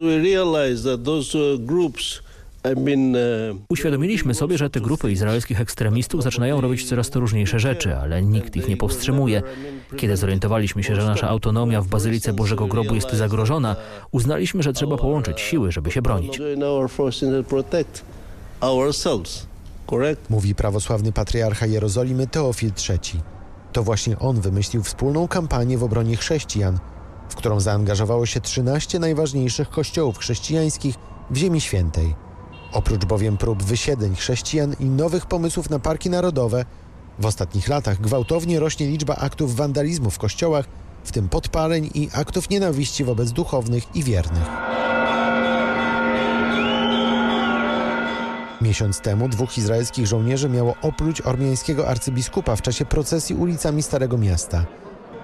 Uświadomiliśmy sobie, że te grupy izraelskich ekstremistów zaczynają robić coraz to różniejsze rzeczy, ale nikt ich nie powstrzymuje. Kiedy zorientowaliśmy się, że nasza autonomia w Bazylice Bożego Grobu jest zagrożona, uznaliśmy, że trzeba połączyć siły, żeby się bronić.
Mówi prawosławny patriarcha Jerozolimy Teofil III. To właśnie on wymyślił wspólną kampanię w obronie chrześcijan, w którą zaangażowało się 13 najważniejszych kościołów chrześcijańskich w Ziemi Świętej. Oprócz bowiem prób wysiedleń chrześcijan i nowych pomysłów na parki narodowe, w ostatnich latach gwałtownie rośnie liczba aktów wandalizmu w kościołach, w tym podpaleń i aktów nienawiści wobec duchownych i wiernych. Miesiąc temu dwóch izraelskich żołnierzy miało opluć ormiańskiego arcybiskupa w czasie procesji ulicami Starego Miasta.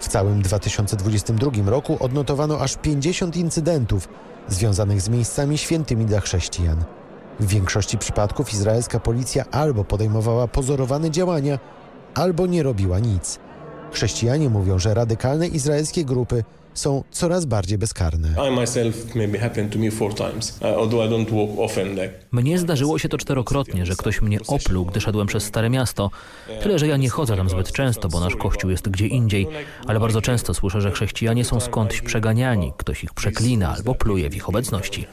W całym 2022 roku odnotowano aż 50 incydentów związanych z miejscami świętymi dla chrześcijan. W większości przypadków izraelska policja albo podejmowała pozorowane działania, albo nie robiła nic. Chrześcijanie mówią, że radykalne izraelskie grupy są coraz bardziej bezkarne.
Mnie zdarzyło się to czterokrotnie, że ktoś mnie opluł, gdy szedłem przez Stare Miasto. Tyle, że ja nie chodzę tam zbyt często, bo nasz kościół jest gdzie indziej, ale bardzo często słyszę, że chrześcijanie są skądś przeganiani, ktoś ich przeklina albo pluje w ich obecności.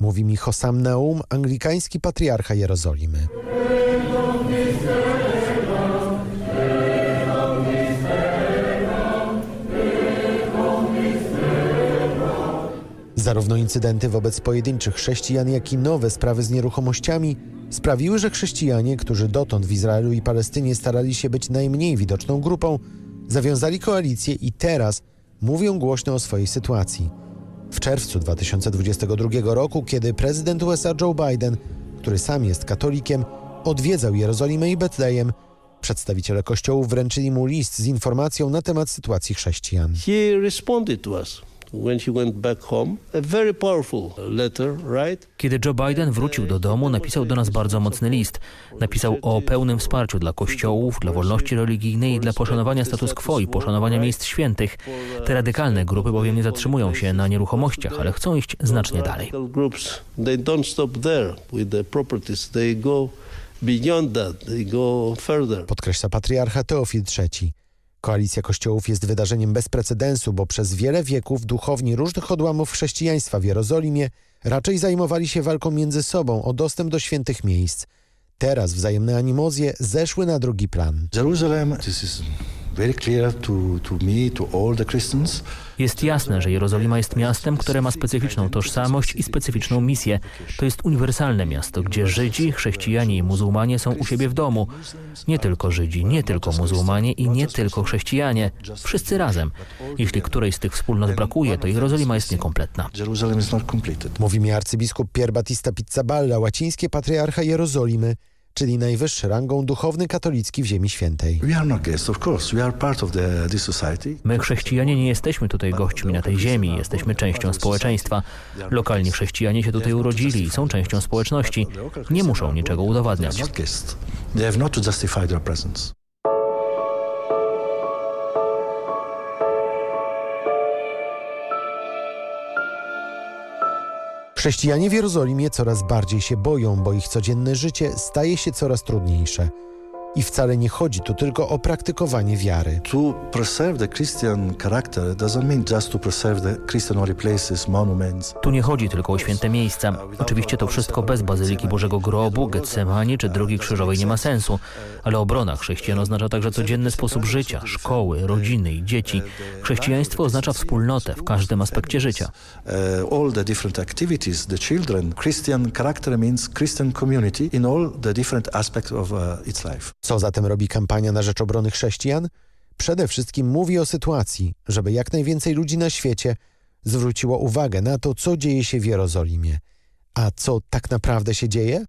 Mówi mi Hossam Naum, anglikański patriarcha Jerozolimy. Zarówno incydenty wobec pojedynczych chrześcijan, jak i nowe sprawy z nieruchomościami sprawiły, że chrześcijanie, którzy dotąd w Izraelu i Palestynie starali się być najmniej widoczną grupą, zawiązali koalicję i teraz mówią głośno o swojej sytuacji. W czerwcu 2022 roku, kiedy prezydent USA Joe Biden, który sam jest katolikiem, odwiedzał Jerozolimę i Betlejem, przedstawiciele kościołów wręczyli mu list z informacją na temat sytuacji chrześcijan.
He responded to us.
Kiedy Joe Biden wrócił do domu, napisał do nas bardzo mocny list. Napisał o pełnym wsparciu dla kościołów, dla wolności religijnej i dla poszanowania status quo i poszanowania miejsc świętych. Te radykalne grupy bowiem nie zatrzymują się na nieruchomościach, ale chcą iść znacznie dalej.
Groups, they don't stop there with the properties. They go beyond that. They go further.
Podkreśla patriarcha Teofil III. Koalicja kościołów jest wydarzeniem bez precedensu, bo przez wiele wieków duchowni różnych odłamów chrześcijaństwa w Jerozolimie raczej zajmowali się walką między sobą o dostęp do świętych miejsc. Teraz wzajemne animozje zeszły na drugi plan.
Jest jasne, że Jerozolima jest miastem, które ma specyficzną tożsamość i specyficzną misję. To jest uniwersalne miasto, gdzie Żydzi, chrześcijanie i muzułmanie są u siebie w domu. Nie tylko Żydzi, nie tylko muzułmanie i nie tylko chrześcijanie. Wszyscy razem. Jeśli którejś z tych wspólnot brakuje, to Jerozolima jest niekompletna.
Mówi mi arcybiskup Pier Battista Pizzaballa, łacińskie patriarcha Jerozolimy, czyli najwyższy rangą duchowny katolicki w Ziemi Świętej.
My chrześcijanie nie jesteśmy tutaj gośćmi na tej ziemi, jesteśmy częścią społeczeństwa. Lokalni chrześcijanie się tutaj urodzili i są częścią społeczności. Nie muszą niczego udowadniać.
Chrześcijanie w Jerozolimie coraz bardziej się boją, bo ich codzienne życie staje się coraz trudniejsze. I wcale nie chodzi tu tylko o praktykowanie wiary.
To preserve the Christian character doesn't mean just to preserve the Christian holy places, monuments.
Tu nie chodzi tylko o święte miejsca. Oczywiście to wszystko bez Bazyliki Bożego Grobu, Getsemani czy Drogi Krzyżowej nie ma sensu. Ale obrona chrześcijan oznacza także codzienny sposób życia, szkoły, rodziny i dzieci. Chrześcijaństwo oznacza wspólnotę w każdym aspekcie życia.
Uh, all the different activities, the children, Christian character means Christian community in all the different aspects of uh, its life.
Co zatem robi kampania na rzecz obrony chrześcijan? Przede wszystkim mówi o sytuacji, żeby jak najwięcej ludzi na świecie zwróciło uwagę na to, co dzieje się w Jerozolimie. A co tak naprawdę się dzieje?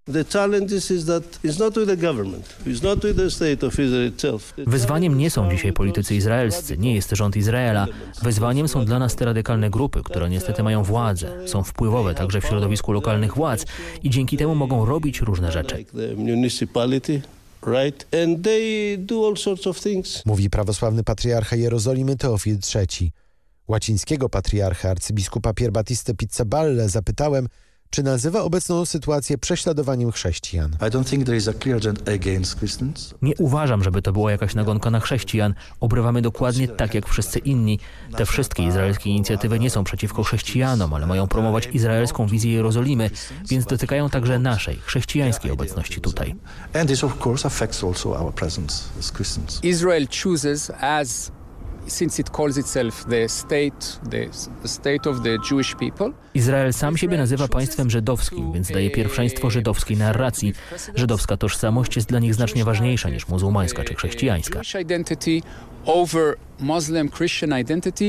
Wyzwaniem nie są dzisiaj politycy izraelscy, nie jest rząd Izraela. Wyzwaniem są dla nas te radykalne grupy, które niestety mają władzę, są wpływowe także w środowisku lokalnych władz i dzięki temu mogą robić różne rzeczy.
Mówi prawosławny patriarcha Jerozolimy Teofil III. Łacińskiego patriarcha arcybiskupa Pier Battista Pizzaballe zapytałem, czy nazywa obecną sytuację prześladowaniem chrześcijan.
Nie uważam, żeby to była jakaś nagonka na chrześcijan. Obrywamy dokładnie tak jak wszyscy inni. Te wszystkie izraelskie inicjatywy nie są przeciwko chrześcijanom, ale mają promować izraelską wizję Jerozolimy, więc dotykają także naszej, chrześcijańskiej obecności tutaj.
Israel chooses as
Izrael sam siebie nazywa państwem żydowskim, więc daje pierwszeństwo żydowskiej narracji. Żydowska tożsamość jest dla nich znacznie ważniejsza niż muzułmańska czy chrześcijańska.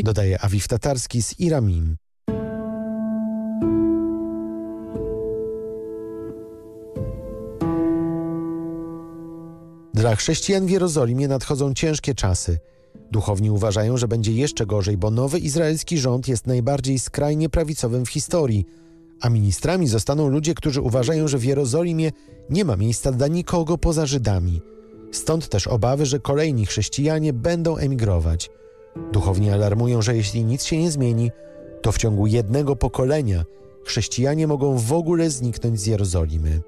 Dodaje Aviv Tatarski z Iramim. Dla chrześcijan w Jerozolimie nadchodzą ciężkie czasy. Duchowni uważają, że będzie jeszcze gorzej, bo nowy izraelski rząd jest najbardziej skrajnie prawicowym w historii, a ministrami zostaną ludzie, którzy uważają, że w Jerozolimie nie ma miejsca dla nikogo poza Żydami. Stąd też obawy, że kolejni chrześcijanie będą emigrować. Duchowni alarmują, że jeśli nic się nie zmieni, to w ciągu jednego pokolenia chrześcijanie mogą w ogóle zniknąć z Jerozolimy.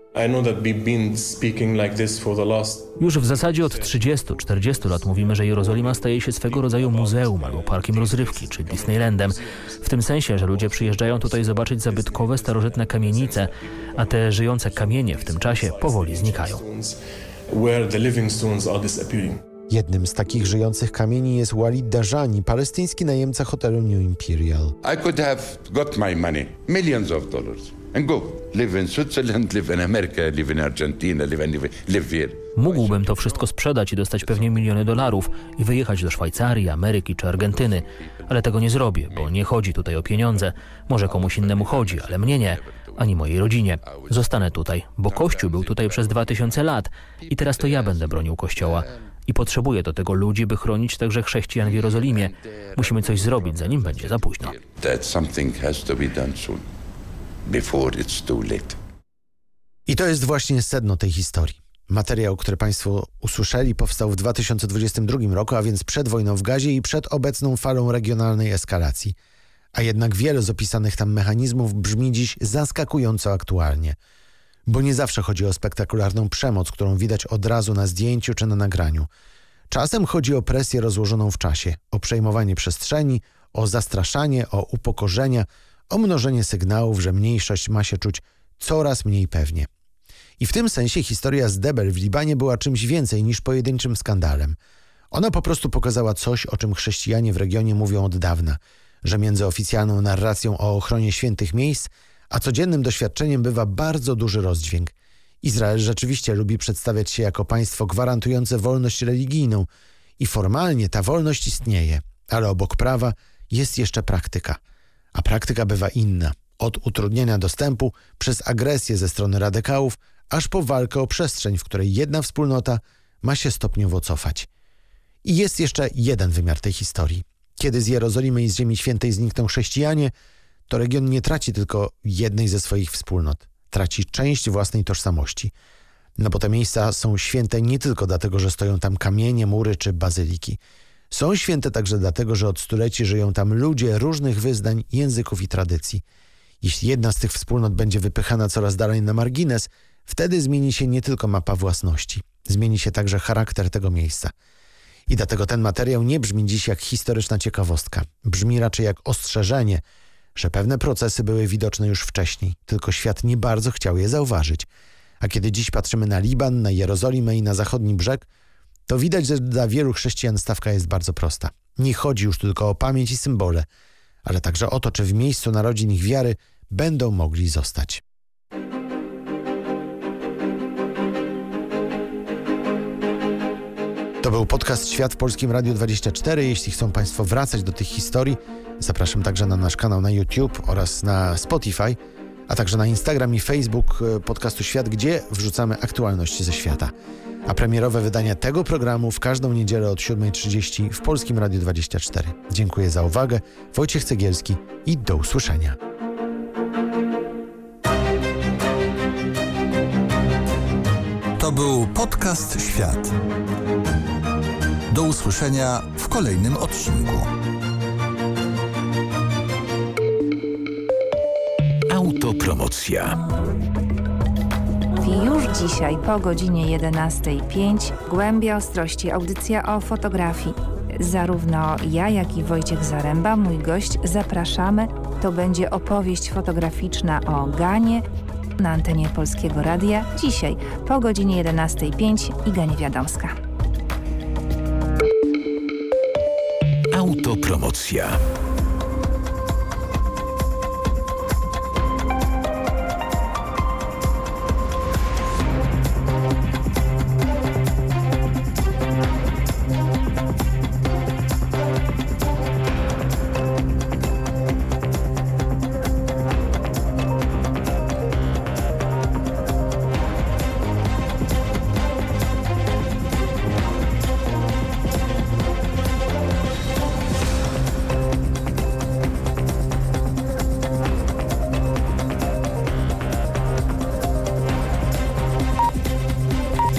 Już w zasadzie od 30-40 lat mówimy, że Jerozolima staje się swego rodzaju muzeum albo parkiem rozrywki, czy Disneylandem. W tym sensie, że ludzie przyjeżdżają tutaj zobaczyć zabytkowe, starożytne kamienice, a te żyjące kamienie w tym czasie powoli znikają.
Jednym z takich żyjących kamieni jest Walid Dajani, palestyński najemca hotelu New Imperial.
I could have got my money, millions of dollars, and go live in Switzerland, live in America, live in Argentina, live, in, live here.
Mógłbym to wszystko sprzedać i dostać pewnie miliony dolarów i wyjechać do Szwajcarii, Ameryki czy Argentyny, ale tego nie zrobię, bo nie chodzi tutaj o pieniądze. Może komuś innemu chodzi, ale mnie nie, ani mojej rodzinie. Zostanę tutaj, bo Kościół był tutaj przez dwa tysiące lat i teraz to ja będę bronił Kościoła. I potrzebuję do tego ludzi, by chronić także chrześcijan w Jerozolimie. Musimy coś zrobić, zanim będzie za późno.
I to jest właśnie sedno tej historii. Materiał, który Państwo usłyszeli, powstał w 2022 roku, a więc przed wojną w Gazie i przed obecną falą regionalnej eskalacji. A jednak wiele z opisanych tam mechanizmów brzmi dziś zaskakująco aktualnie. Bo nie zawsze chodzi o spektakularną przemoc, którą widać od razu na zdjęciu czy na nagraniu. Czasem chodzi o presję rozłożoną w czasie, o przejmowanie przestrzeni, o zastraszanie, o upokorzenia, o mnożenie sygnałów, że mniejszość ma się czuć coraz mniej pewnie. I w tym sensie historia z Debel w Libanie była czymś więcej niż pojedynczym skandalem. Ona po prostu pokazała coś, o czym chrześcijanie w regionie mówią od dawna, że między oficjalną narracją o ochronie świętych miejsc, a codziennym doświadczeniem bywa bardzo duży rozdźwięk. Izrael rzeczywiście lubi przedstawiać się jako państwo gwarantujące wolność religijną i formalnie ta wolność istnieje, ale obok prawa jest jeszcze praktyka. A praktyka bywa inna. Od utrudnienia dostępu przez agresję ze strony radykałów, aż po walkę o przestrzeń, w której jedna wspólnota ma się stopniowo cofać. I jest jeszcze jeden wymiar tej historii. Kiedy z Jerozolimy i z Ziemi Świętej znikną chrześcijanie, to region nie traci tylko jednej ze swoich wspólnot. Traci część własnej tożsamości. No bo te miejsca są święte nie tylko dlatego, że stoją tam kamienie, mury czy bazyliki. Są święte także dlatego, że od stuleci żyją tam ludzie różnych wyznań, języków i tradycji. Jeśli jedna z tych wspólnot będzie wypychana coraz dalej na margines, wtedy zmieni się nie tylko mapa własności. Zmieni się także charakter tego miejsca. I dlatego ten materiał nie brzmi dziś jak historyczna ciekawostka. Brzmi raczej jak ostrzeżenie, że pewne procesy były widoczne już wcześniej, tylko świat nie bardzo chciał je zauważyć. A kiedy dziś patrzymy na Liban, na Jerozolimę i na zachodni brzeg, to widać, że dla wielu chrześcijan stawka jest bardzo prosta. Nie chodzi już tylko o pamięć i symbole, ale także o to, czy w miejscu narodzin ich wiary będą mogli zostać. To był podcast Świat w Polskim Radiu 24. Jeśli chcą Państwo wracać do tych historii, zapraszam także na nasz kanał na YouTube oraz na Spotify, a także na Instagram i Facebook e, podcastu Świat, gdzie wrzucamy aktualności ze świata. A premierowe wydania tego programu w każdą niedzielę od 7.30 w Polskim Radiu 24. Dziękuję za uwagę. Wojciech Cegielski i do usłyszenia.
To był podcast Świat. Do usłyszenia w kolejnym odcinku.
Autopro Autopromocja.
Już dzisiaj po godzinie 11.05 Głębia Ostrości, audycja o fotografii. Zarówno ja, jak i Wojciech Zaręba, mój gość, zapraszamy. To będzie opowieść fotograficzna o Ganie na antenie Polskiego Radia. Dzisiaj po godzinie 11.05 i Ganie Wiadomska.
Autopromocja.